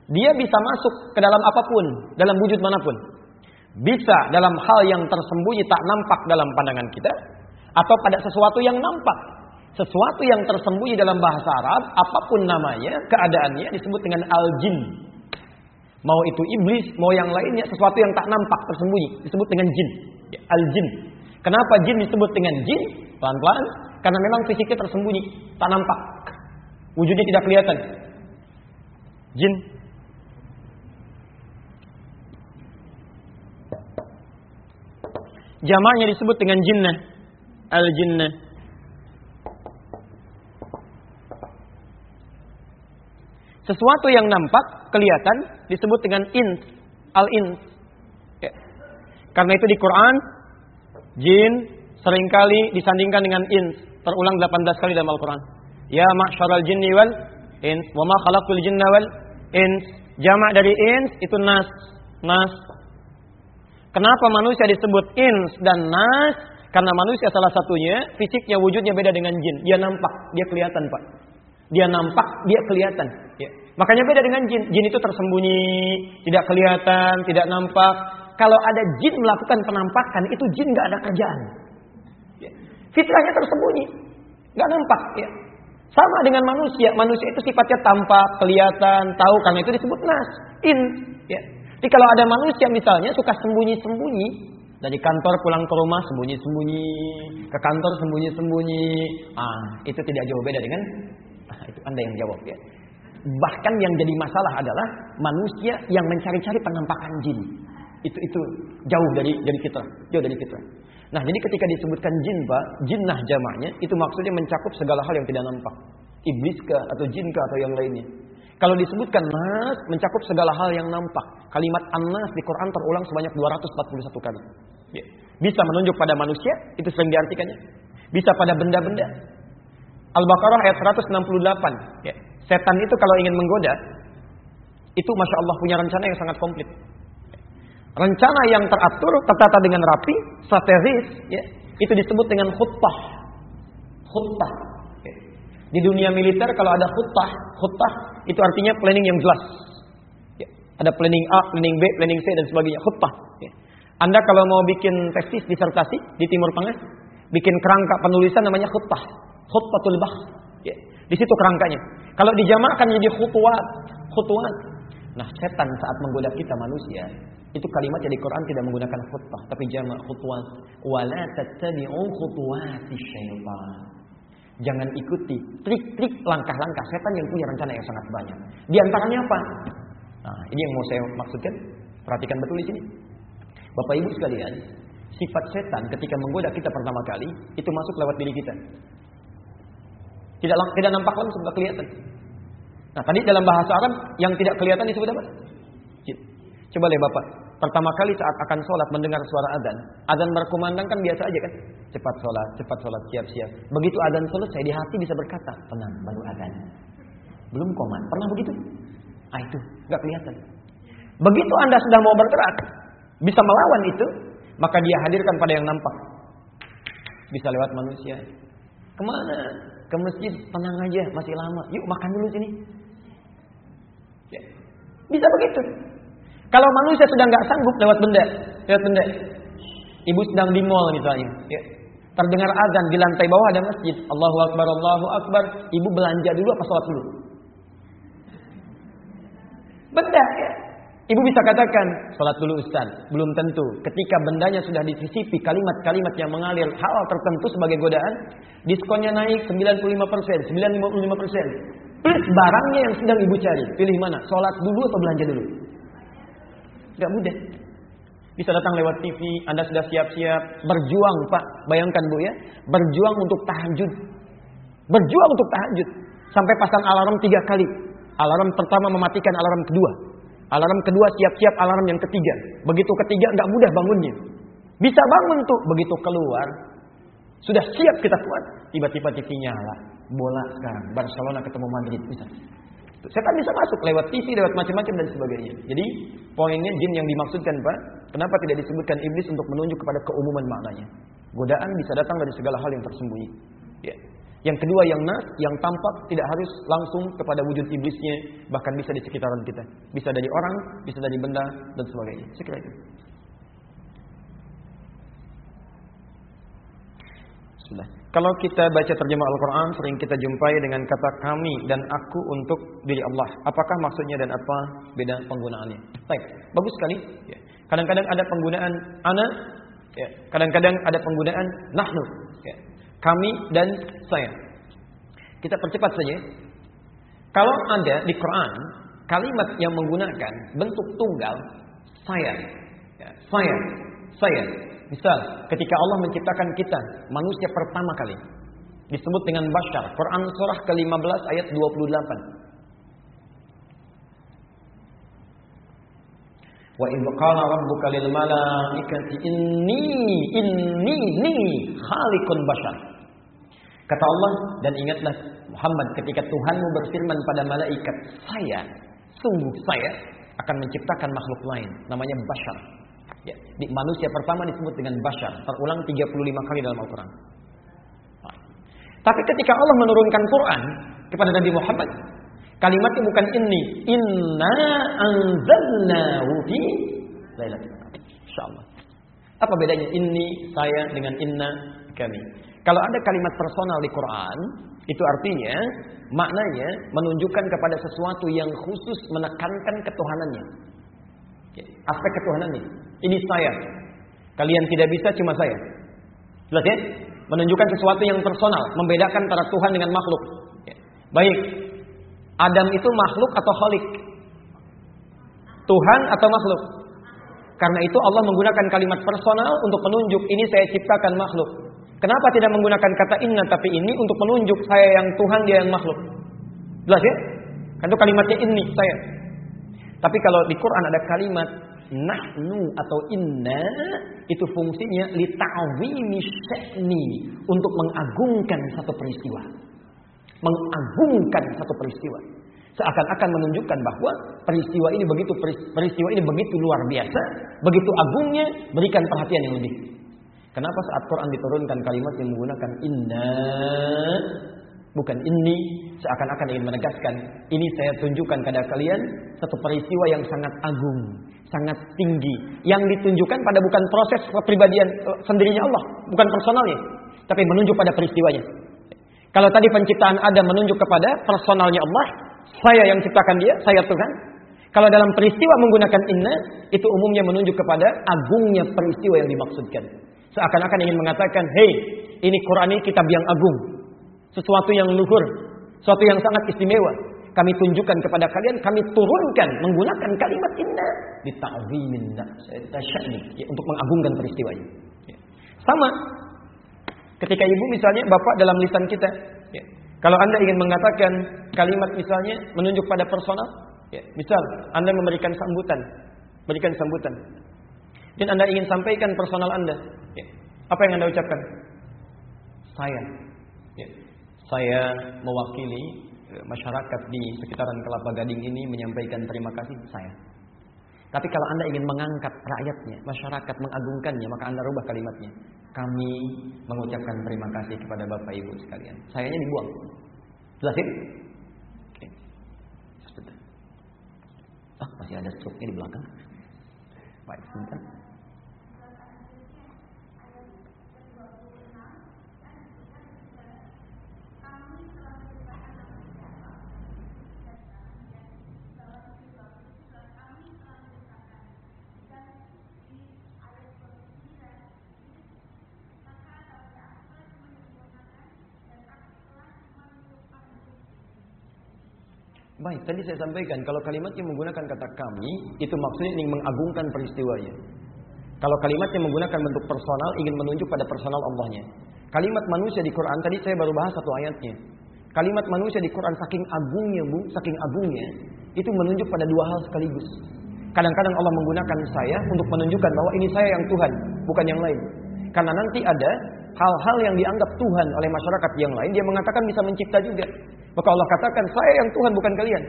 dia bisa masuk ke dalam apa pun, dalam wujud mana pun. Bisa dalam hal yang tersembunyi tak nampak dalam pandangan kita atau pada sesuatu yang nampak. Sesuatu yang tersembunyi dalam bahasa Arab, apa pun namanya, keadaannya disebut dengan al-jin. Mau itu iblis, mau yang lainnya, sesuatu yang tak nampak tersembunyi disebut dengan jin. Ya, al-jin. Kenapa jin disebut dengan jin? Pelan-pelan, karena memang fisiknya tersembunyi, tak nampak. Wujudnya tidak kelihatan. Jin. Jamaknya disebut dengan jinnah. Al-jinnah. Sesuatu yang nampak, kelihatan, disebut dengan ins. Al-ins. Ya. Karena itu di Quran, jin sering kali disandingkan dengan ins. Terulang 18 kali dalam Al-Quran. Ya ma'syaral jinni wal ins. Wa ma khalaqtul jinna wal ins. Jamak dari ins itu nas. Nas. Kenapa manusia disebut ins dan nas? Karena manusia salah satunya fisiknya wujudnya beda dengan jin. Dia nampak, dia kelihatan, Pak. Dia nampak, dia kelihatan. Ya. Makanya beda dengan jin. Jin itu tersembunyi, tidak kelihatan, tidak nampak. Kalau ada jin melakukan penampakan, itu jin nggak ada kerjaan. Ya. Fitrahnya tersembunyi, nggak nampak. Ya. Sama dengan manusia. Manusia itu sifatnya tampak, kelihatan, tahu. Karena itu disebut nas, in. Ya. Jadi kalau ada manusia misalnya suka sembunyi-sembunyi, dari kantor pulang ke rumah sembunyi-sembunyi, ke kantor sembunyi-sembunyi, ah itu tidak jauh beda dengan anda yang jawab ya. Bahkan yang jadi masalah adalah manusia yang mencari-cari penampakan jin. Itu itu jauh dari dari fitrah, jauh dari fitrah. Nah, jadi ketika disebutkan jin, Pak, jinnah jamaknya itu maksudnya mencakup segala hal yang tidak nampak. Iblis kah atau jin kah atau yang lainnya. Kalau disebutkan nas mencakup segala hal yang nampak. Kalimat an-nas di Quran terulang sebanyak 241 kali. Ya. Bisa menunjuk pada manusia, itu sering diartikannya. Bisa pada benda-benda. Al-Baqarah ayat 168. Ya. Setan itu kalau ingin menggoda, itu masya Allah punya rencana yang sangat komplit. Rencana yang teratur, tertata dengan rapi, strategis, ya, itu disebut dengan khutbah. Khutbah. Ya. Di dunia militer kalau ada khutbah, khutbah itu artinya planning yang jelas. Ya. Ada planning A, planning B, planning C dan sebagainya. Khutbah. Ya. Anda kalau mau bikin tesis disertasi di Timur Tengah, bikin kerangka penulisan namanya khutbah. Khutbatul bah. Ya. Di situ kerangkanya. Kalau dijamakan jadi khutwat, khutwat. Nah, setan saat menggoda kita manusia, itu kalimatnya di Quran tidak menggunakan khutbah, tapi jamak khutwat. Wala tattabi'u khutuwati syaitan. Jangan ikuti trik-trik langkah-langkah setan yang punya rencana yang sangat banyak. Di antaranya apa? Nah, ini yang mau saya maksudkan. Perhatikan betul di sini. Bapak Ibu sekalian, sifat setan ketika menggoda kita pertama kali itu masuk lewat diri kita. Tidak tidak nampak langsung, tidak kelihatan. Nah, tadi dalam bahasa Arab yang tidak kelihatan disebut apa? Coba lihat Bapak, pertama kali saat akan sholat mendengar suara adzan, adzan berkumandang kan biasa aja kan? Cepat sholat, cepat sholat, siap-siap. Begitu adzan selesai di hati bisa berkata, tenang, baru adzan. Belum koman, pernah begitu? Ah itu, nggak kelihatan. Begitu anda sudah mau bergerak, bisa melawan itu, maka dia hadirkan pada yang nampak. Bisa lewat manusia. Ke mana? Ke masjid, tenang aja, masih lama. Yuk makan dulu sini. Ya. Bisa begitu. Kalau manusia sudah nggak sanggup lewat benda, lewat benda. Ibu sedang di mall misalnya, ya. Terdengar azan di lantai bawah ada masjid. Allahu Akbar, Allahu Akbar. Ibu belanja dulu apa sholat dulu? Benda ya. Ibu bisa katakan, sholat dulu Ustaz. Belum tentu. Ketika bendanya sudah disisipi kalimat-kalimat yang mengalir hal tertentu sebagai godaan, diskonnya naik 95%, 95%. Plus barangnya yang sedang ibu cari. Pilih mana? Sholat dulu atau belanja dulu? Gak mudah. Bisa datang lewat TV, Anda sudah siap-siap. Berjuang Pak, bayangkan Bu ya. Berjuang untuk tahajud. Berjuang untuk tahajud. Sampai pasang alarm tiga kali. Alarm pertama mematikan alarm kedua. Alarm kedua siap-siap alarm yang ketiga. Begitu ketiga nggak mudah bangunnya. Bisa bangun tuh begitu keluar. Sudah siap kita kuat. Tiba-tiba TV nyala. Bola sekarang. Barcelona ketemu Madrid. Bisa. Setan bisa masuk lewat TV, lewat macam-macam dan sebagainya. Jadi poinnya jin yang dimaksudkan Pak. Kenapa tidak disebutkan iblis untuk menunjuk kepada keumuman maknanya. Godaan bisa datang dari segala hal yang tersembunyi. Ya. Yang kedua yang nas, yang tampak tidak harus langsung kepada wujud iblisnya, bahkan bisa di sekitaran kita. Bisa dari orang, bisa dari benda dan sebagainya. Sekira itu. Sudah. Kalau kita baca terjemah Al-Quran, sering kita jumpai dengan kata kami dan aku untuk diri Allah. Apakah maksudnya dan apa beda penggunaannya? Baik, bagus sekali. Ya. Kadang-kadang ada penggunaan ana, ya. kadang-kadang ada penggunaan nahnu. Kami dan saya. Kita percepat saja. Kalau ada di Quran kalimat yang menggunakan bentuk tunggal, saya, ya. saya, saya, Misal, ketika Allah menciptakan kita, manusia pertama kali, disebut dengan bashar. Quran surah ke-15 ayat 28. Wa idh qala rabbuka lil malaikati inni inni ni khaliqun bashar. Kata Allah dan ingatlah Muhammad ketika Tuhanmu berfirman pada malaikat, saya sungguh saya akan menciptakan makhluk lain namanya bashar. Ya, di manusia pertama disebut dengan bashar, terulang 35 kali dalam Al-Qur'an. Tapi ketika Allah menurunkan Quran kepada Nabi Muhammad, kalimatnya bukan ini, inna anzalnahu fi lailatul Insyaallah. Apa bedanya ini saya dengan inna kami? Kalau ada kalimat personal di Quran, itu artinya maknanya menunjukkan kepada sesuatu yang khusus menekankan ketuhanannya. Aspek ketuhanannya. Ini saya. Kalian tidak bisa cuma saya. Jelas ya? Menunjukkan sesuatu yang personal, membedakan antara Tuhan dengan makhluk. Baik. Adam itu makhluk atau khalik? Tuhan atau makhluk? Karena itu Allah menggunakan kalimat personal untuk menunjuk ini saya ciptakan makhluk. Kenapa tidak menggunakan kata inna tapi ini untuk menunjuk saya yang Tuhan dia yang makhluk? Jelas ya? Kan itu kalimatnya ini saya. Tapi kalau di Quran ada kalimat nahnu atau inna itu fungsinya li sya'ni untuk mengagungkan satu peristiwa. Mengagungkan satu peristiwa. Seakan-akan menunjukkan bahwa peristiwa ini begitu peristiwa ini begitu luar biasa, begitu agungnya, berikan perhatian yang lebih. Kenapa saat Quran diturunkan kalimat yang menggunakan inna bukan ini seakan-akan ingin menegaskan ini saya tunjukkan kepada kalian satu peristiwa yang sangat agung, sangat tinggi yang ditunjukkan pada bukan proses kepribadian uh, sendirinya Allah, bukan personalnya, tapi menunjuk pada peristiwanya. Kalau tadi penciptaan Adam menunjuk kepada personalnya Allah, saya yang ciptakan dia, saya Tuhan. Kalau dalam peristiwa menggunakan inna, itu umumnya menunjuk kepada agungnya peristiwa yang dimaksudkan. Seakan-akan ingin mengatakan, hei, ini Quran ini kitab yang agung. Sesuatu yang luhur. Sesuatu yang sangat istimewa. Kami tunjukkan kepada kalian, kami turunkan menggunakan kalimat inna. Dita'zimin tasya'ni. Ya, untuk mengagungkan peristiwa ini. Ya. Sama. Ketika ibu misalnya, bapak dalam lisan kita. Ya. Kalau anda ingin mengatakan kalimat misalnya menunjuk pada personal. Ya. Misal, anda memberikan sambutan. Berikan sambutan. Dan anda ingin sampaikan personal anda. Ya. Apa yang anda ucapkan? Saya. Ya. Saya mewakili eh, masyarakat di sekitaran Kelapa Gading ini menyampaikan terima kasih saya. Tapi kalau Anda ingin mengangkat rakyatnya, masyarakat mengagungkannya, maka Anda rubah kalimatnya. Kami mengucapkan terima kasih kepada Bapak Ibu sekalian. Sayanya dibuang. Jelasin? Oke. Sebentar. Ah, masih ada struknya di belakang. Baik, sebentar. Baik, tadi saya sampaikan kalau kalimatnya menggunakan kata kami, itu maksudnya ingin mengagungkan peristiwanya. Kalau kalimatnya menggunakan bentuk personal, ingin menunjuk pada personal Allahnya. Kalimat manusia di Quran tadi saya baru bahas satu ayatnya. Kalimat manusia di Quran saking agungnya, Bu, saking agungnya, itu menunjuk pada dua hal sekaligus. Kadang-kadang Allah menggunakan saya untuk menunjukkan bahwa ini saya yang Tuhan, bukan yang lain. Karena nanti ada hal-hal yang dianggap Tuhan oleh masyarakat yang lain, dia mengatakan bisa mencipta juga. Maka Allah katakan, saya yang Tuhan bukan kalian.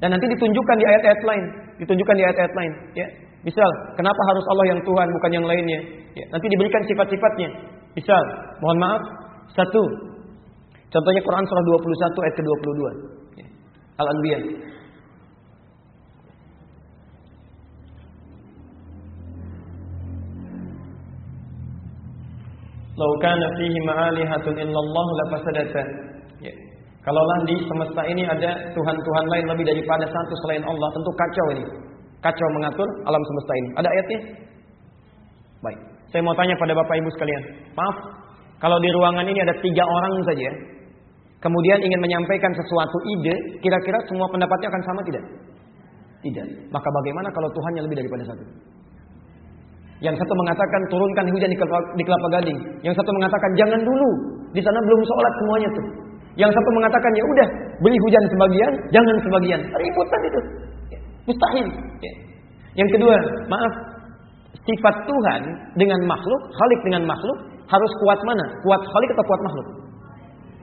Dan nanti ditunjukkan di ayat-ayat lain. Ditunjukkan di ayat-ayat lain. Ya. Misal, kenapa harus Allah yang Tuhan bukan yang lainnya? Ya. Nanti diberikan sifat-sifatnya. Misal, mohon maaf, satu. Contohnya Quran surah 21 ayat ke-22. Ya. Al-Anbiya. "Lau kana fihi ma'alihatun illallah lafasadata." Ya. Kalaulah di semesta ini ada tuhan-tuhan lain lebih daripada satu selain Allah, tentu kacau ini. Kacau mengatur alam semesta ini. Ada ayatnya? Baik. Saya mau tanya pada Bapak Ibu sekalian. Maaf, kalau di ruangan ini ada tiga orang saja, kemudian ingin menyampaikan sesuatu ide, kira-kira semua pendapatnya akan sama tidak? Tidak. Maka bagaimana kalau Tuhannya lebih daripada satu? Yang satu mengatakan turunkan hujan di kelapa, di kelapa gading. Yang satu mengatakan jangan dulu. Di sana belum sholat semuanya tuh. Yang satu mengatakan ya udah beli hujan sebagian, jangan sebagian. Ributan itu. Mustahil. Ya. Yang kedua, maaf. Sifat Tuhan dengan makhluk, Khalik dengan makhluk harus kuat mana? Kuat Khalik atau kuat makhluk?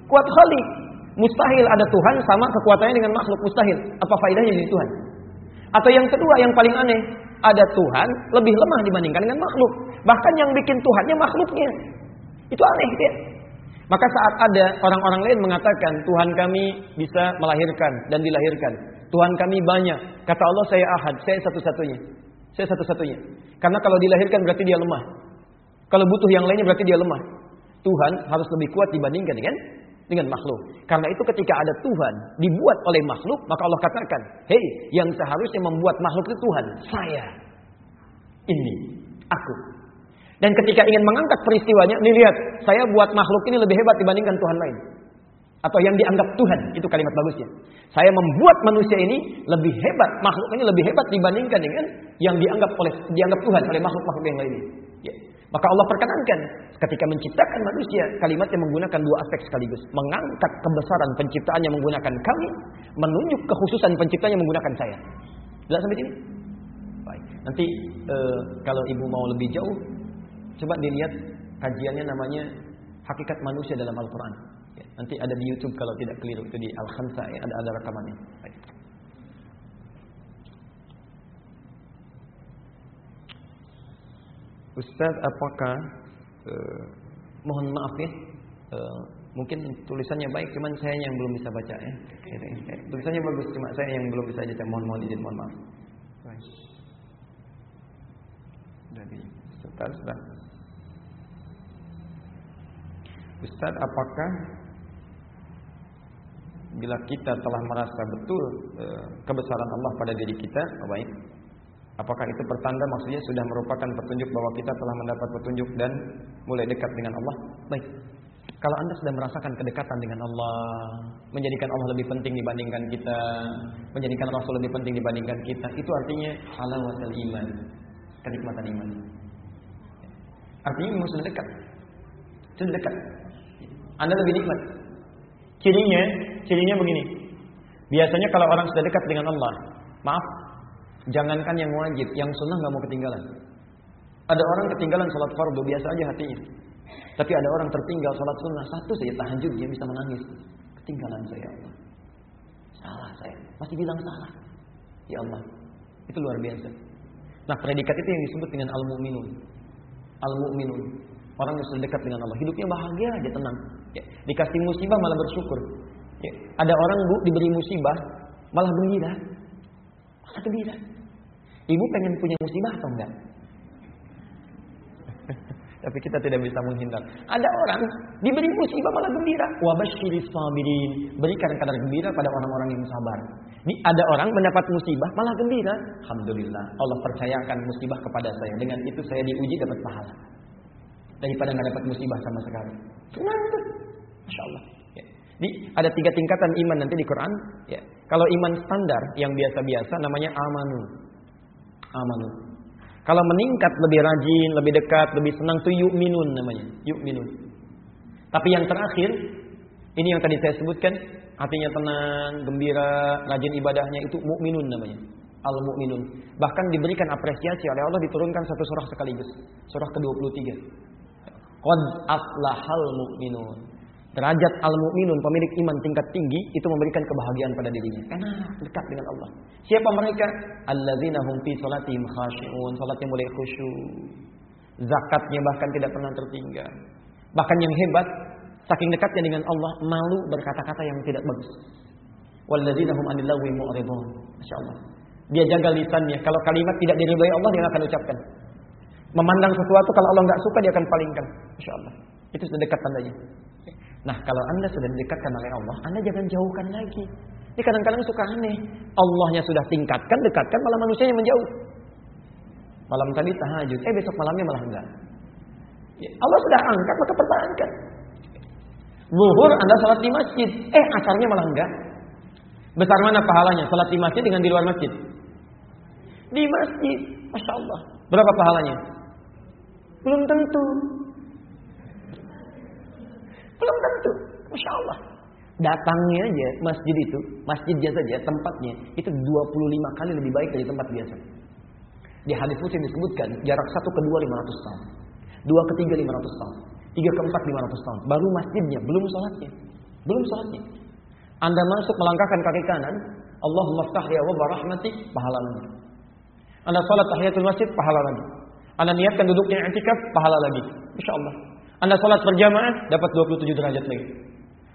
Kuat Khalik. Mustahil ada Tuhan sama kekuatannya dengan makhluk. Mustahil. Apa faedahnya jadi Tuhan? Atau yang kedua yang paling aneh, ada Tuhan lebih lemah dibandingkan dengan makhluk. Bahkan yang bikin Tuhannya makhluknya. Itu aneh ya. Maka saat ada orang-orang lain mengatakan Tuhan kami bisa melahirkan dan dilahirkan. Tuhan kami banyak. Kata Allah saya ahad, saya satu-satunya. Saya satu-satunya. Karena kalau dilahirkan berarti dia lemah. Kalau butuh yang lainnya berarti dia lemah. Tuhan harus lebih kuat dibandingkan dengan dengan makhluk. Karena itu ketika ada Tuhan dibuat oleh makhluk, maka Allah katakan, "Hei, yang seharusnya membuat makhluk itu Tuhan, saya. Ini aku." Dan ketika ingin mengangkat peristiwanya, nih lihat, saya buat makhluk ini lebih hebat dibandingkan Tuhan lain. Atau yang dianggap Tuhan, itu kalimat bagusnya. Saya membuat manusia ini lebih hebat, makhluk ini lebih hebat dibandingkan dengan yang dianggap oleh dianggap Tuhan oleh makhluk-makhluk yang lainnya. Ya. Maka Allah perkenankan ketika menciptakan manusia, kalimatnya menggunakan dua aspek sekaligus. Mengangkat kebesaran penciptaannya menggunakan kami, menunjuk kekhususan penciptanya menggunakan saya. Jelas sampai sini? Baik. Nanti eh, kalau ibu mau lebih jauh, coba dilihat kajiannya namanya Hakikat Manusia dalam Al-Quran. Ya, nanti ada di YouTube kalau tidak keliru itu di Al-Khamsa ya, ada ada rekamannya. Baik. Ustaz, apakah eh, mohon maaf ya, eh, mungkin tulisannya baik, cuman saya yang belum bisa baca ya. Tulisannya bagus, cuma saya yang belum bisa baca. Mohon mohon izin, mohon maaf. Baik. Dari Ustaz, Ustaz. Ustaz, apakah bila kita telah merasa betul eh, kebesaran Allah pada diri kita, baik, Apakah itu pertanda maksudnya sudah merupakan petunjuk bahwa kita telah mendapat petunjuk dan mulai dekat dengan Allah? Baik. Kalau Anda sudah merasakan kedekatan dengan Allah, menjadikan Allah lebih penting dibandingkan kita, menjadikan Rasul lebih penting dibandingkan kita, itu artinya halawatul iman, kenikmatan iman. Artinya memang sudah dekat. Sudah dekat. Anda lebih nikmat. Cirinya, cirinya begini. Biasanya kalau orang sudah dekat dengan Allah, maaf, Jangankan yang wajib, yang sunnah nggak mau ketinggalan. Ada orang ketinggalan sholat fardu biasa aja hatinya. Tapi ada orang tertinggal sholat sunnah satu saja tahajud dia bisa menangis. Ketinggalan saya Allah. Salah saya. Masih bilang salah. Ya Allah. Itu luar biasa. Nah predikat itu yang disebut dengan al-mu'minun. Al-mu'minun. Orang yang sudah dekat dengan Allah. Hidupnya bahagia aja tenang. Dikasih musibah malah bersyukur. Ya. Ada orang bu diberi musibah malah gembira. Malah gembira. Ibu pengen punya musibah atau enggak? Tapi kita tidak bisa menghindar. Ada orang diberi musibah malah gembira. Wabashiris sabirin. Berikan kadar gembira pada orang-orang yang sabar. Ini ada orang mendapat musibah malah gembira. Alhamdulillah. Allah percayakan musibah kepada saya. Dengan itu saya diuji dapat pahala. Daripada nggak dapat musibah sama sekali. Senang tuh. Masya Allah. Ya. Di, ada tiga tingkatan iman nanti di Quran. Ya. Kalau iman standar yang biasa-biasa namanya amanu amanu. Kalau meningkat lebih rajin, lebih dekat, lebih senang tuh yuk minun namanya. Yuk minun. Tapi yang terakhir, ini yang tadi saya sebutkan, hatinya tenang, gembira, rajin ibadahnya itu mukminun namanya. Al-mu'minun. Bahkan diberikan apresiasi oleh Allah diturunkan satu surah sekaligus. Surah ke-23. Qad aflahal mu'minun. Derajat al-mu'minun, pemilik iman tingkat tinggi, itu memberikan kebahagiaan pada dirinya. Karena dekat dengan Allah. Siapa mereka? Alladzina hum fi salatihim khashi'un. Salatnya mulai khusyuk. Zakatnya bahkan tidak pernah tertinggal. Bahkan yang hebat, saking dekatnya dengan Allah, malu berkata-kata yang tidak bagus. Walladzina hum anil lagwi mu'ridun. Masya Allah. Dia jaga lisannya. Kalau kalimat tidak diridhai Allah, dia akan ucapkan. Memandang sesuatu, kalau Allah nggak suka, dia akan palingkan. Masya Allah. Itu sudah dekat tandanya. Nah, kalau Anda sudah didekatkan oleh Allah, Anda jangan jauhkan lagi. Ini kadang-kadang suka aneh. Allahnya sudah tingkatkan, dekatkan, malah manusianya menjauh. Malam tadi tahajud, eh besok malamnya malah enggak. Ya, Allah sudah angkat, maka pertahankan. Zuhur Anda salat di masjid, eh asarnya malah enggak. Besar mana pahalanya? Salat di masjid dengan di luar masjid? Di masjid, masya Allah. Berapa pahalanya? Belum tentu. Belum tentu. Masya Allah. Datangnya aja masjid itu, masjidnya saja, tempatnya, itu 25 kali lebih baik dari tempat biasa. Di hadis muslim disebutkan, jarak satu ke dua 500 tahun. Dua ke tiga 500 tahun. Tiga ke empat 500 tahun. Baru masjidnya, belum sholatnya. Belum sholatnya. Anda masuk melangkahkan kaki kanan, Allahumma ftah ya wa rahmati, pahala lagi. Anda sholat tahiyatul masjid, pahala lagi. Anda niatkan duduknya i'tikaf, pahala lagi. Insya Allah. Anda sholat berjamaah, dapat 27 derajat lagi.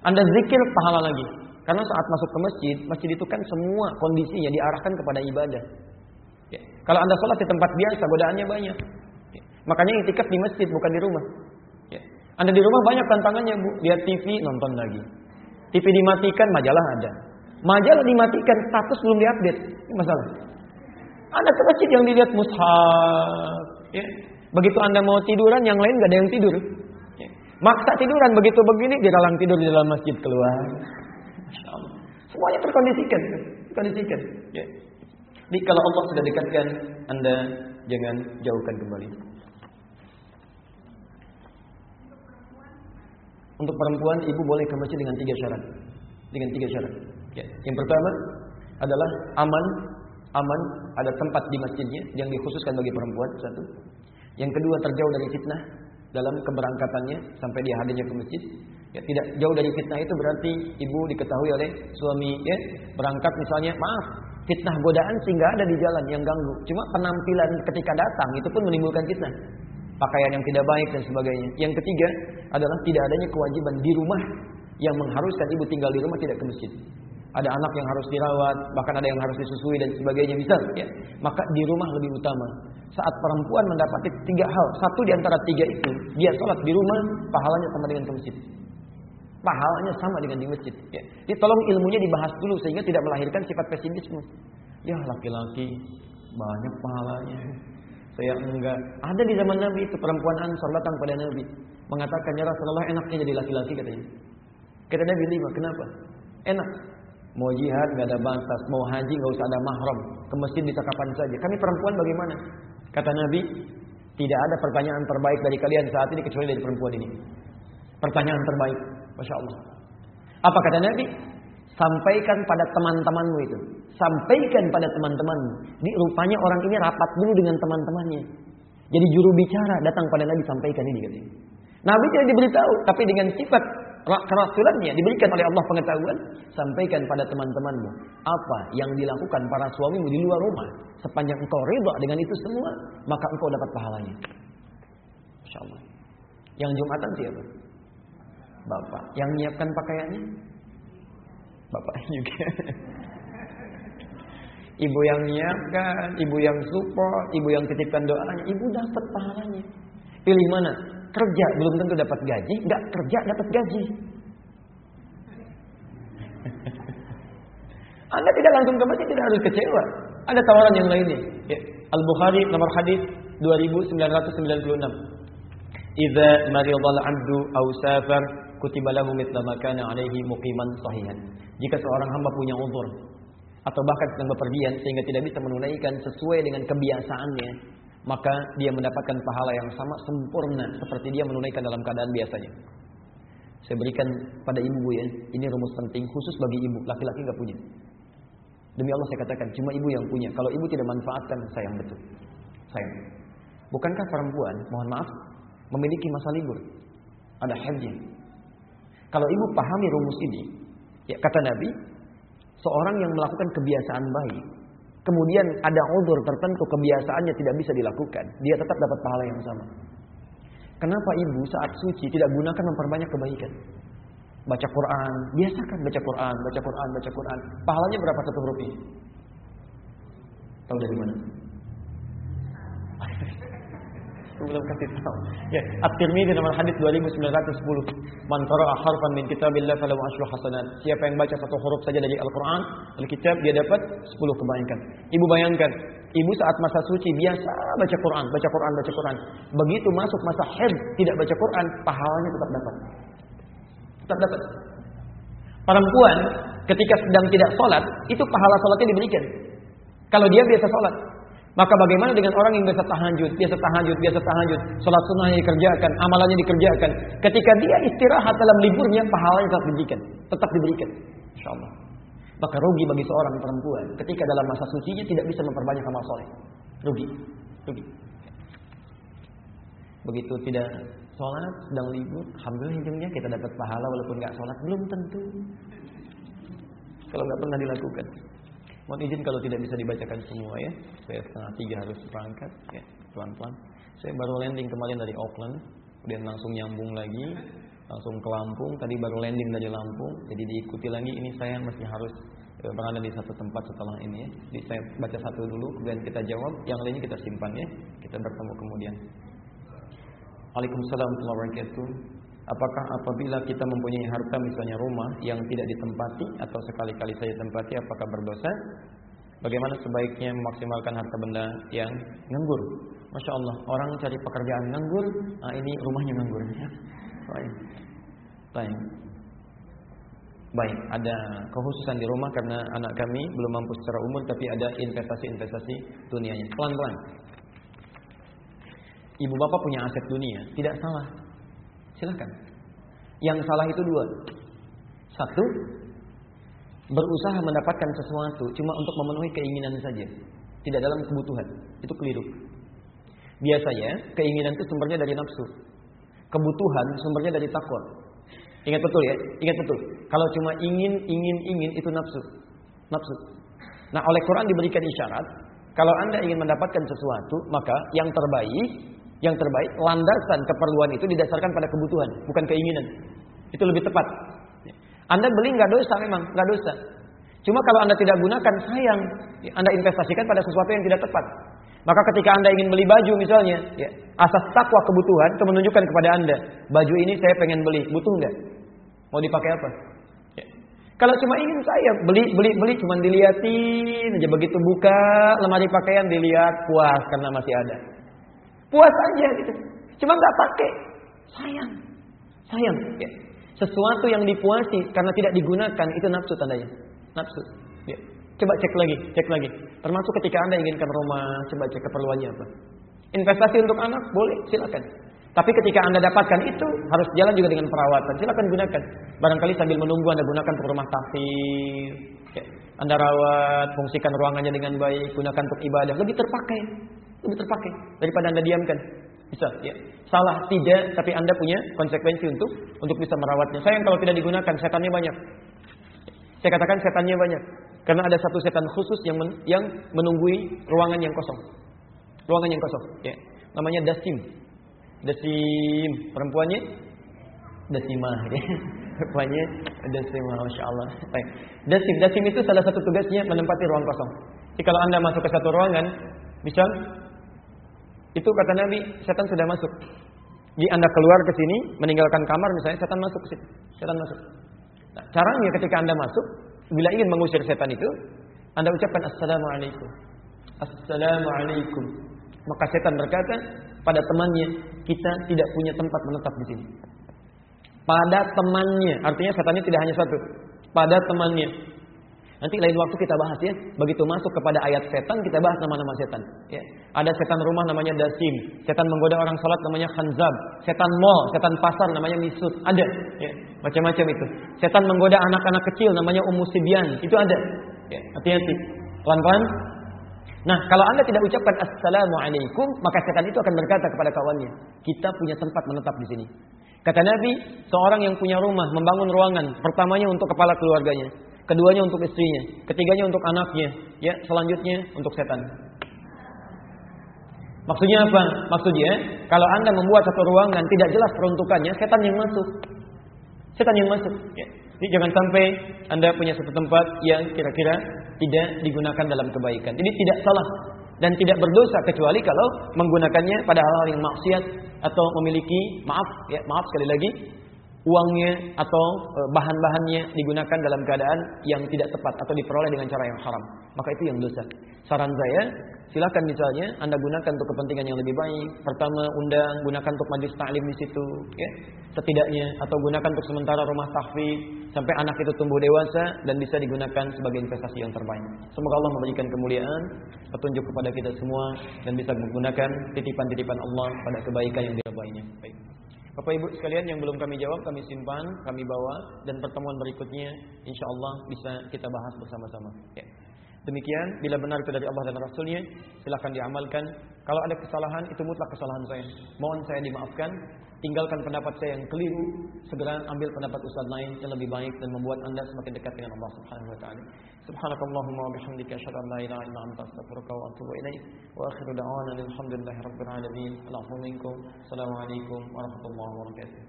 Anda zikir, pahala lagi. Karena saat masuk ke masjid, masjid itu kan semua kondisinya diarahkan kepada ibadah. Ya. Kalau Anda sholat di tempat biasa, godaannya banyak. Ya. Makanya itikaf di masjid, bukan di rumah. Ya. Anda di rumah banyak tantangannya, Bu. Lihat TV, nonton lagi. TV dimatikan, majalah ada. Majalah dimatikan, status belum diupdate. Ini masalah. Anda ke masjid yang dilihat mushaf. Ya. Begitu Anda mau tiduran, yang lain gak ada yang tidur. Maksa tiduran, begitu begini, diralang tidur di dalam masjid keluar. Semuanya terkondisikan. Terkondisikan. Ya. Jadi kalau Allah sudah dekatkan, Anda jangan jauhkan kembali. Untuk perempuan, ibu boleh ke masjid dengan tiga syarat. Dengan tiga syarat. Ya. Yang pertama adalah aman, aman, ada tempat di masjidnya yang dikhususkan bagi perempuan satu. Yang kedua terjauh dari fitnah dalam keberangkatannya sampai dia hadirnya ke masjid. Ya, tidak jauh dari fitnah itu berarti ibu diketahui oleh suami ya berangkat misalnya maaf fitnah godaan sehingga ada di jalan yang ganggu. Cuma penampilan ketika datang itu pun menimbulkan fitnah. Pakaian yang tidak baik dan sebagainya. Yang ketiga adalah tidak adanya kewajiban di rumah yang mengharuskan ibu tinggal di rumah tidak ke masjid. Ada anak yang harus dirawat, bahkan ada yang harus disusui dan sebagainya misal ya. Maka di rumah lebih utama. Saat perempuan mendapati tiga hal, satu di antara tiga itu, dia sholat di rumah, pahalanya sama dengan ke masjid. Pahalanya sama dengan di masjid. Ya. Jadi tolong ilmunya dibahas dulu sehingga tidak melahirkan sifat pesimisme. Ya laki-laki banyak pahalanya. Saya enggak. Ada di zaman Nabi itu perempuan Ansar datang pada Nabi. Mengatakan ya Rasulullah enaknya jadi laki-laki katanya. Kata Nabi lima, kenapa? Enak. Mau jihad nggak ada batas, mau haji nggak usah ada mahram, ke masjid bisa kapan saja. Kami perempuan bagaimana? Kata Nabi, tidak ada pertanyaan terbaik dari kalian saat ini kecuali dari perempuan ini. Pertanyaan terbaik, masya Allah. Apa kata Nabi? Sampaikan pada teman-temanmu itu. Sampaikan pada teman-temanmu. Di rupanya orang ini rapat dulu dengan teman-temannya. Jadi juru bicara datang pada Nabi sampaikan ini. Nabi tidak diberitahu, tapi dengan sifat kerasulannya diberikan oleh Allah pengetahuan, sampaikan pada teman-temanmu apa yang dilakukan para suamimu di luar rumah. Sepanjang engkau ridha dengan itu semua, maka engkau dapat pahalanya. Masya Allah. Yang Jumatan siapa? Bapak. Yang menyiapkan pakaiannya? Bapak juga. Ibu yang menyiapkan, ibu yang support, ibu yang titipkan doanya, ibu dapat pahalanya. Pilih mana? Kerja belum tentu dapat gaji, nggak kerja dapat gaji. Anda tidak langsung ke masjid tidak harus kecewa. Ada tawaran yang lainnya. Ya. Al-Bukhari nomor hadis 2996. Idza maridal 'abdu aw safar kutiba lahu mithla ma kana 'alaihi muqiman sahihan. Jika seorang hamba punya uzur atau bahkan sedang bepergian sehingga tidak bisa menunaikan sesuai dengan kebiasaannya, maka dia mendapatkan pahala yang sama sempurna seperti dia menunaikan dalam keadaan biasanya. Saya berikan pada ibu ya, ini rumus penting khusus bagi ibu, laki-laki nggak punya. Demi Allah saya katakan, cuma ibu yang punya. Kalau ibu tidak manfaatkan, sayang betul. Sayang. Bukankah perempuan, mohon maaf, memiliki masa libur? Ada haji. Kalau ibu pahami rumus ini, ya kata Nabi, seorang yang melakukan kebiasaan baik, kemudian ada udur tertentu kebiasaannya tidak bisa dilakukan, dia tetap dapat pahala yang sama. Kenapa ibu saat suci tidak gunakan memperbanyak kebaikan? Baca Quran, biasakan baca Quran, baca Quran, baca Quran. Pahalanya berapa satu rupiah? Tahu dari mana? Belum kasih tahu. Ya, At-Tirmidzi nomor hadis 2910. Man qara'a harfan min kitabillah falahu asyru hasanat. Siapa yang baca satu huruf saja dari Al-Qur'an, Alkitab, dia dapat 10 kebaikan. Ibu bayangkan, ibu saat masa suci biasa baca Quran, baca Quran, baca Quran. Begitu masuk masa haid tidak baca Quran, pahalanya tetap dapat. Tetap dapat. Perempuan ketika sedang tidak sholat, itu pahala sholatnya diberikan. Kalau dia biasa sholat, maka bagaimana dengan orang yang biasa tahajud, biasa tahajud, biasa tahajud, sholat sunnahnya dikerjakan, amalannya dikerjakan. Ketika dia istirahat dalam liburnya, pahalanya tetap diberikan, tetap diberikan. Insya. Maka rugi bagi seorang perempuan ketika dalam masa sucinya tidak bisa memperbanyak amal soleh. Rugi, rugi. Begitu tidak sholat, sedang libur, alhamdulillah hidungnya kita dapat pahala walaupun nggak sholat belum tentu. Kalau nggak pernah dilakukan. Mohon izin kalau tidak bisa dibacakan semua ya. Saya setengah tiga harus berangkat ya, pelan-pelan. Saya baru landing kemarin dari Auckland, kemudian langsung nyambung lagi, langsung ke Lampung. Tadi baru landing dari Lampung, jadi diikuti lagi. Ini saya masih harus e, berada di satu tempat setelah ini ya. Jadi saya baca satu dulu, kemudian kita jawab, yang lainnya kita simpan ya. Kita bertemu kemudian. Waalaikumsalam warahmatullahi wabarakatuh. Apakah apabila kita mempunyai harta misalnya rumah yang tidak ditempati atau sekali-kali saja tempati apakah berdosa? Bagaimana sebaiknya memaksimalkan harta benda yang nganggur? Masya Allah, orang cari pekerjaan nganggur, nah ini rumahnya nganggur. Ya. Baik. Baik. Baik, ada kekhususan di rumah karena anak kami belum mampu secara umum tapi ada investasi-investasi dunianya. Pelan-pelan. Ibu bapak punya aset dunia, tidak salah. Silahkan. Yang salah itu dua. Satu, berusaha mendapatkan sesuatu cuma untuk memenuhi keinginan saja. Tidak dalam kebutuhan. Itu keliru. Biasanya, keinginan itu sumbernya dari nafsu. Kebutuhan sumbernya dari takwa. Ingat betul ya, ingat betul. Kalau cuma ingin, ingin, ingin itu nafsu. Nafsu. Nah, oleh Quran diberikan isyarat, kalau Anda ingin mendapatkan sesuatu, maka yang terbaik yang terbaik, landasan keperluan itu didasarkan pada kebutuhan, bukan keinginan. Itu lebih tepat. Anda beli nggak dosa memang, nggak dosa. Cuma kalau Anda tidak gunakan, sayang. Anda investasikan pada sesuatu yang tidak tepat. Maka ketika Anda ingin beli baju misalnya, ya, asas takwa kebutuhan itu menunjukkan kepada Anda, baju ini saya pengen beli, butuh nggak? Mau dipakai apa? Ya. Kalau cuma ingin saya beli, beli, beli, cuma diliatin aja begitu buka lemari pakaian dilihat puas karena masih ada. Puas aja gitu. Cuma nggak pakai. Sayang. Sayang. Ya. Sesuatu yang dipuasi karena tidak digunakan itu nafsu tandanya. Nafsu. Ya. Coba cek lagi, cek lagi. Termasuk ketika Anda inginkan rumah, coba cek keperluannya apa. Investasi untuk anak boleh, silakan. Tapi ketika Anda dapatkan itu harus jalan juga dengan perawatan. Silakan gunakan. Barangkali sambil menunggu Anda gunakan untuk rumah tafsir. Ya. Anda rawat, fungsikan ruangannya dengan baik, gunakan untuk ibadah, lebih terpakai lebih terpakai daripada Anda diamkan. Bisa, ya. Salah tidak, tapi Anda punya konsekuensi untuk untuk bisa merawatnya. Sayang kalau tidak digunakan, setannya banyak. Saya katakan setannya banyak. Karena ada satu setan khusus yang men, yang menunggui ruangan yang kosong. Ruangan yang kosong, ya. Namanya dasim. Dasim, perempuannya dasimah, ya. Perempuannya dasimah, Masya Allah. Baik. Dasim, dasim itu salah satu tugasnya menempati ruang kosong. Jadi kalau Anda masuk ke satu ruangan, misal itu kata Nabi, setan sudah masuk. Di Anda keluar ke sini, meninggalkan kamar misalnya, setan masuk ke situ. Setan masuk. Nah, caranya ketika Anda masuk, bila ingin mengusir setan itu, Anda ucapkan Assalamualaikum. Assalamualaikum. Maka setan berkata pada temannya, kita tidak punya tempat menetap di sini. Pada temannya, artinya setannya tidak hanya satu. Pada temannya, Nanti lain waktu kita bahas ya. Begitu masuk kepada ayat setan, kita bahas nama-nama setan. Ya. Ada setan rumah namanya dasim, setan menggoda orang sholat namanya khanzab, setan mall, setan pasar namanya misut, ada. Ya. Macam-macam itu. Setan menggoda anak-anak kecil namanya umusibian, itu ada. Ya. Hati-hati. Pelan-pelan. Nah, kalau anda tidak ucapkan assalamualaikum, maka setan itu akan berkata kepada kawannya, kita punya tempat menetap di sini. Kata Nabi, seorang yang punya rumah membangun ruangan, pertamanya untuk kepala keluarganya, keduanya untuk istrinya, ketiganya untuk anaknya, ya, selanjutnya untuk setan. Maksudnya apa? Maksudnya, kalau Anda membuat satu ruangan tidak jelas peruntukannya, setan yang masuk. Setan yang masuk, ya. Jadi jangan sampai Anda punya satu tempat yang kira-kira tidak digunakan dalam kebaikan. Jadi tidak salah dan tidak berdosa kecuali kalau menggunakannya pada hal-hal yang maksiat atau memiliki maaf ya maaf sekali lagi uangnya atau e, bahan-bahannya digunakan dalam keadaan yang tidak tepat atau diperoleh dengan cara yang haram. Maka itu yang dosa. Saran saya silakan misalnya anda gunakan untuk kepentingan yang lebih baik. Pertama undang gunakan untuk majlis taklim di situ ya. Setidaknya atau gunakan untuk sementara rumah tahfiz sampai anak itu tumbuh dewasa dan bisa digunakan sebagai investasi yang terbaik. Semoga Allah memberikan kemuliaan petunjuk kepada kita semua dan bisa menggunakan titipan-titipan Allah pada kebaikan yang diridhoinya baik Bapak Ibu sekalian yang belum kami jawab kami simpan, kami bawa dan pertemuan berikutnya insya Allah bisa kita bahas bersama-sama. Ya. Demikian, bila benar itu dari Allah dan Rasulnya, silahkan diamalkan. Kalau ada kesalahan, itu mutlak kesalahan saya. Mohon saya dimaafkan. Tinggalkan pendapat saya yang keliru. Segera ambil pendapat ustaz lain yang lebih baik dan membuat anda semakin dekat dengan Allah Subhanahu Wa Taala. Subhanakallahumma wa bihamdika asyhadu an la ilaha illa anta astaghfiruka wa atubu ilaik. Wa akhiru da'wana alhamdulillahi rabbil alamin. Allahu minkum. Assalamualaikum warahmatullahi wabarakatuh.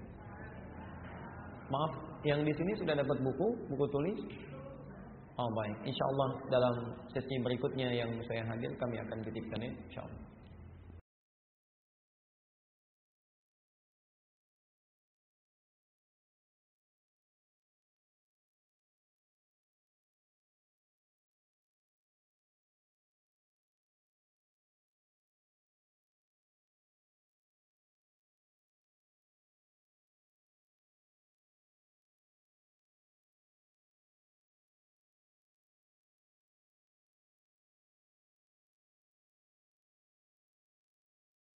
Maaf, yang di sini sudah dapat buku, buku tulis. Oh baik, insya Allah dalam sesi berikutnya yang saya hadir kami akan titipkan ya, Allah.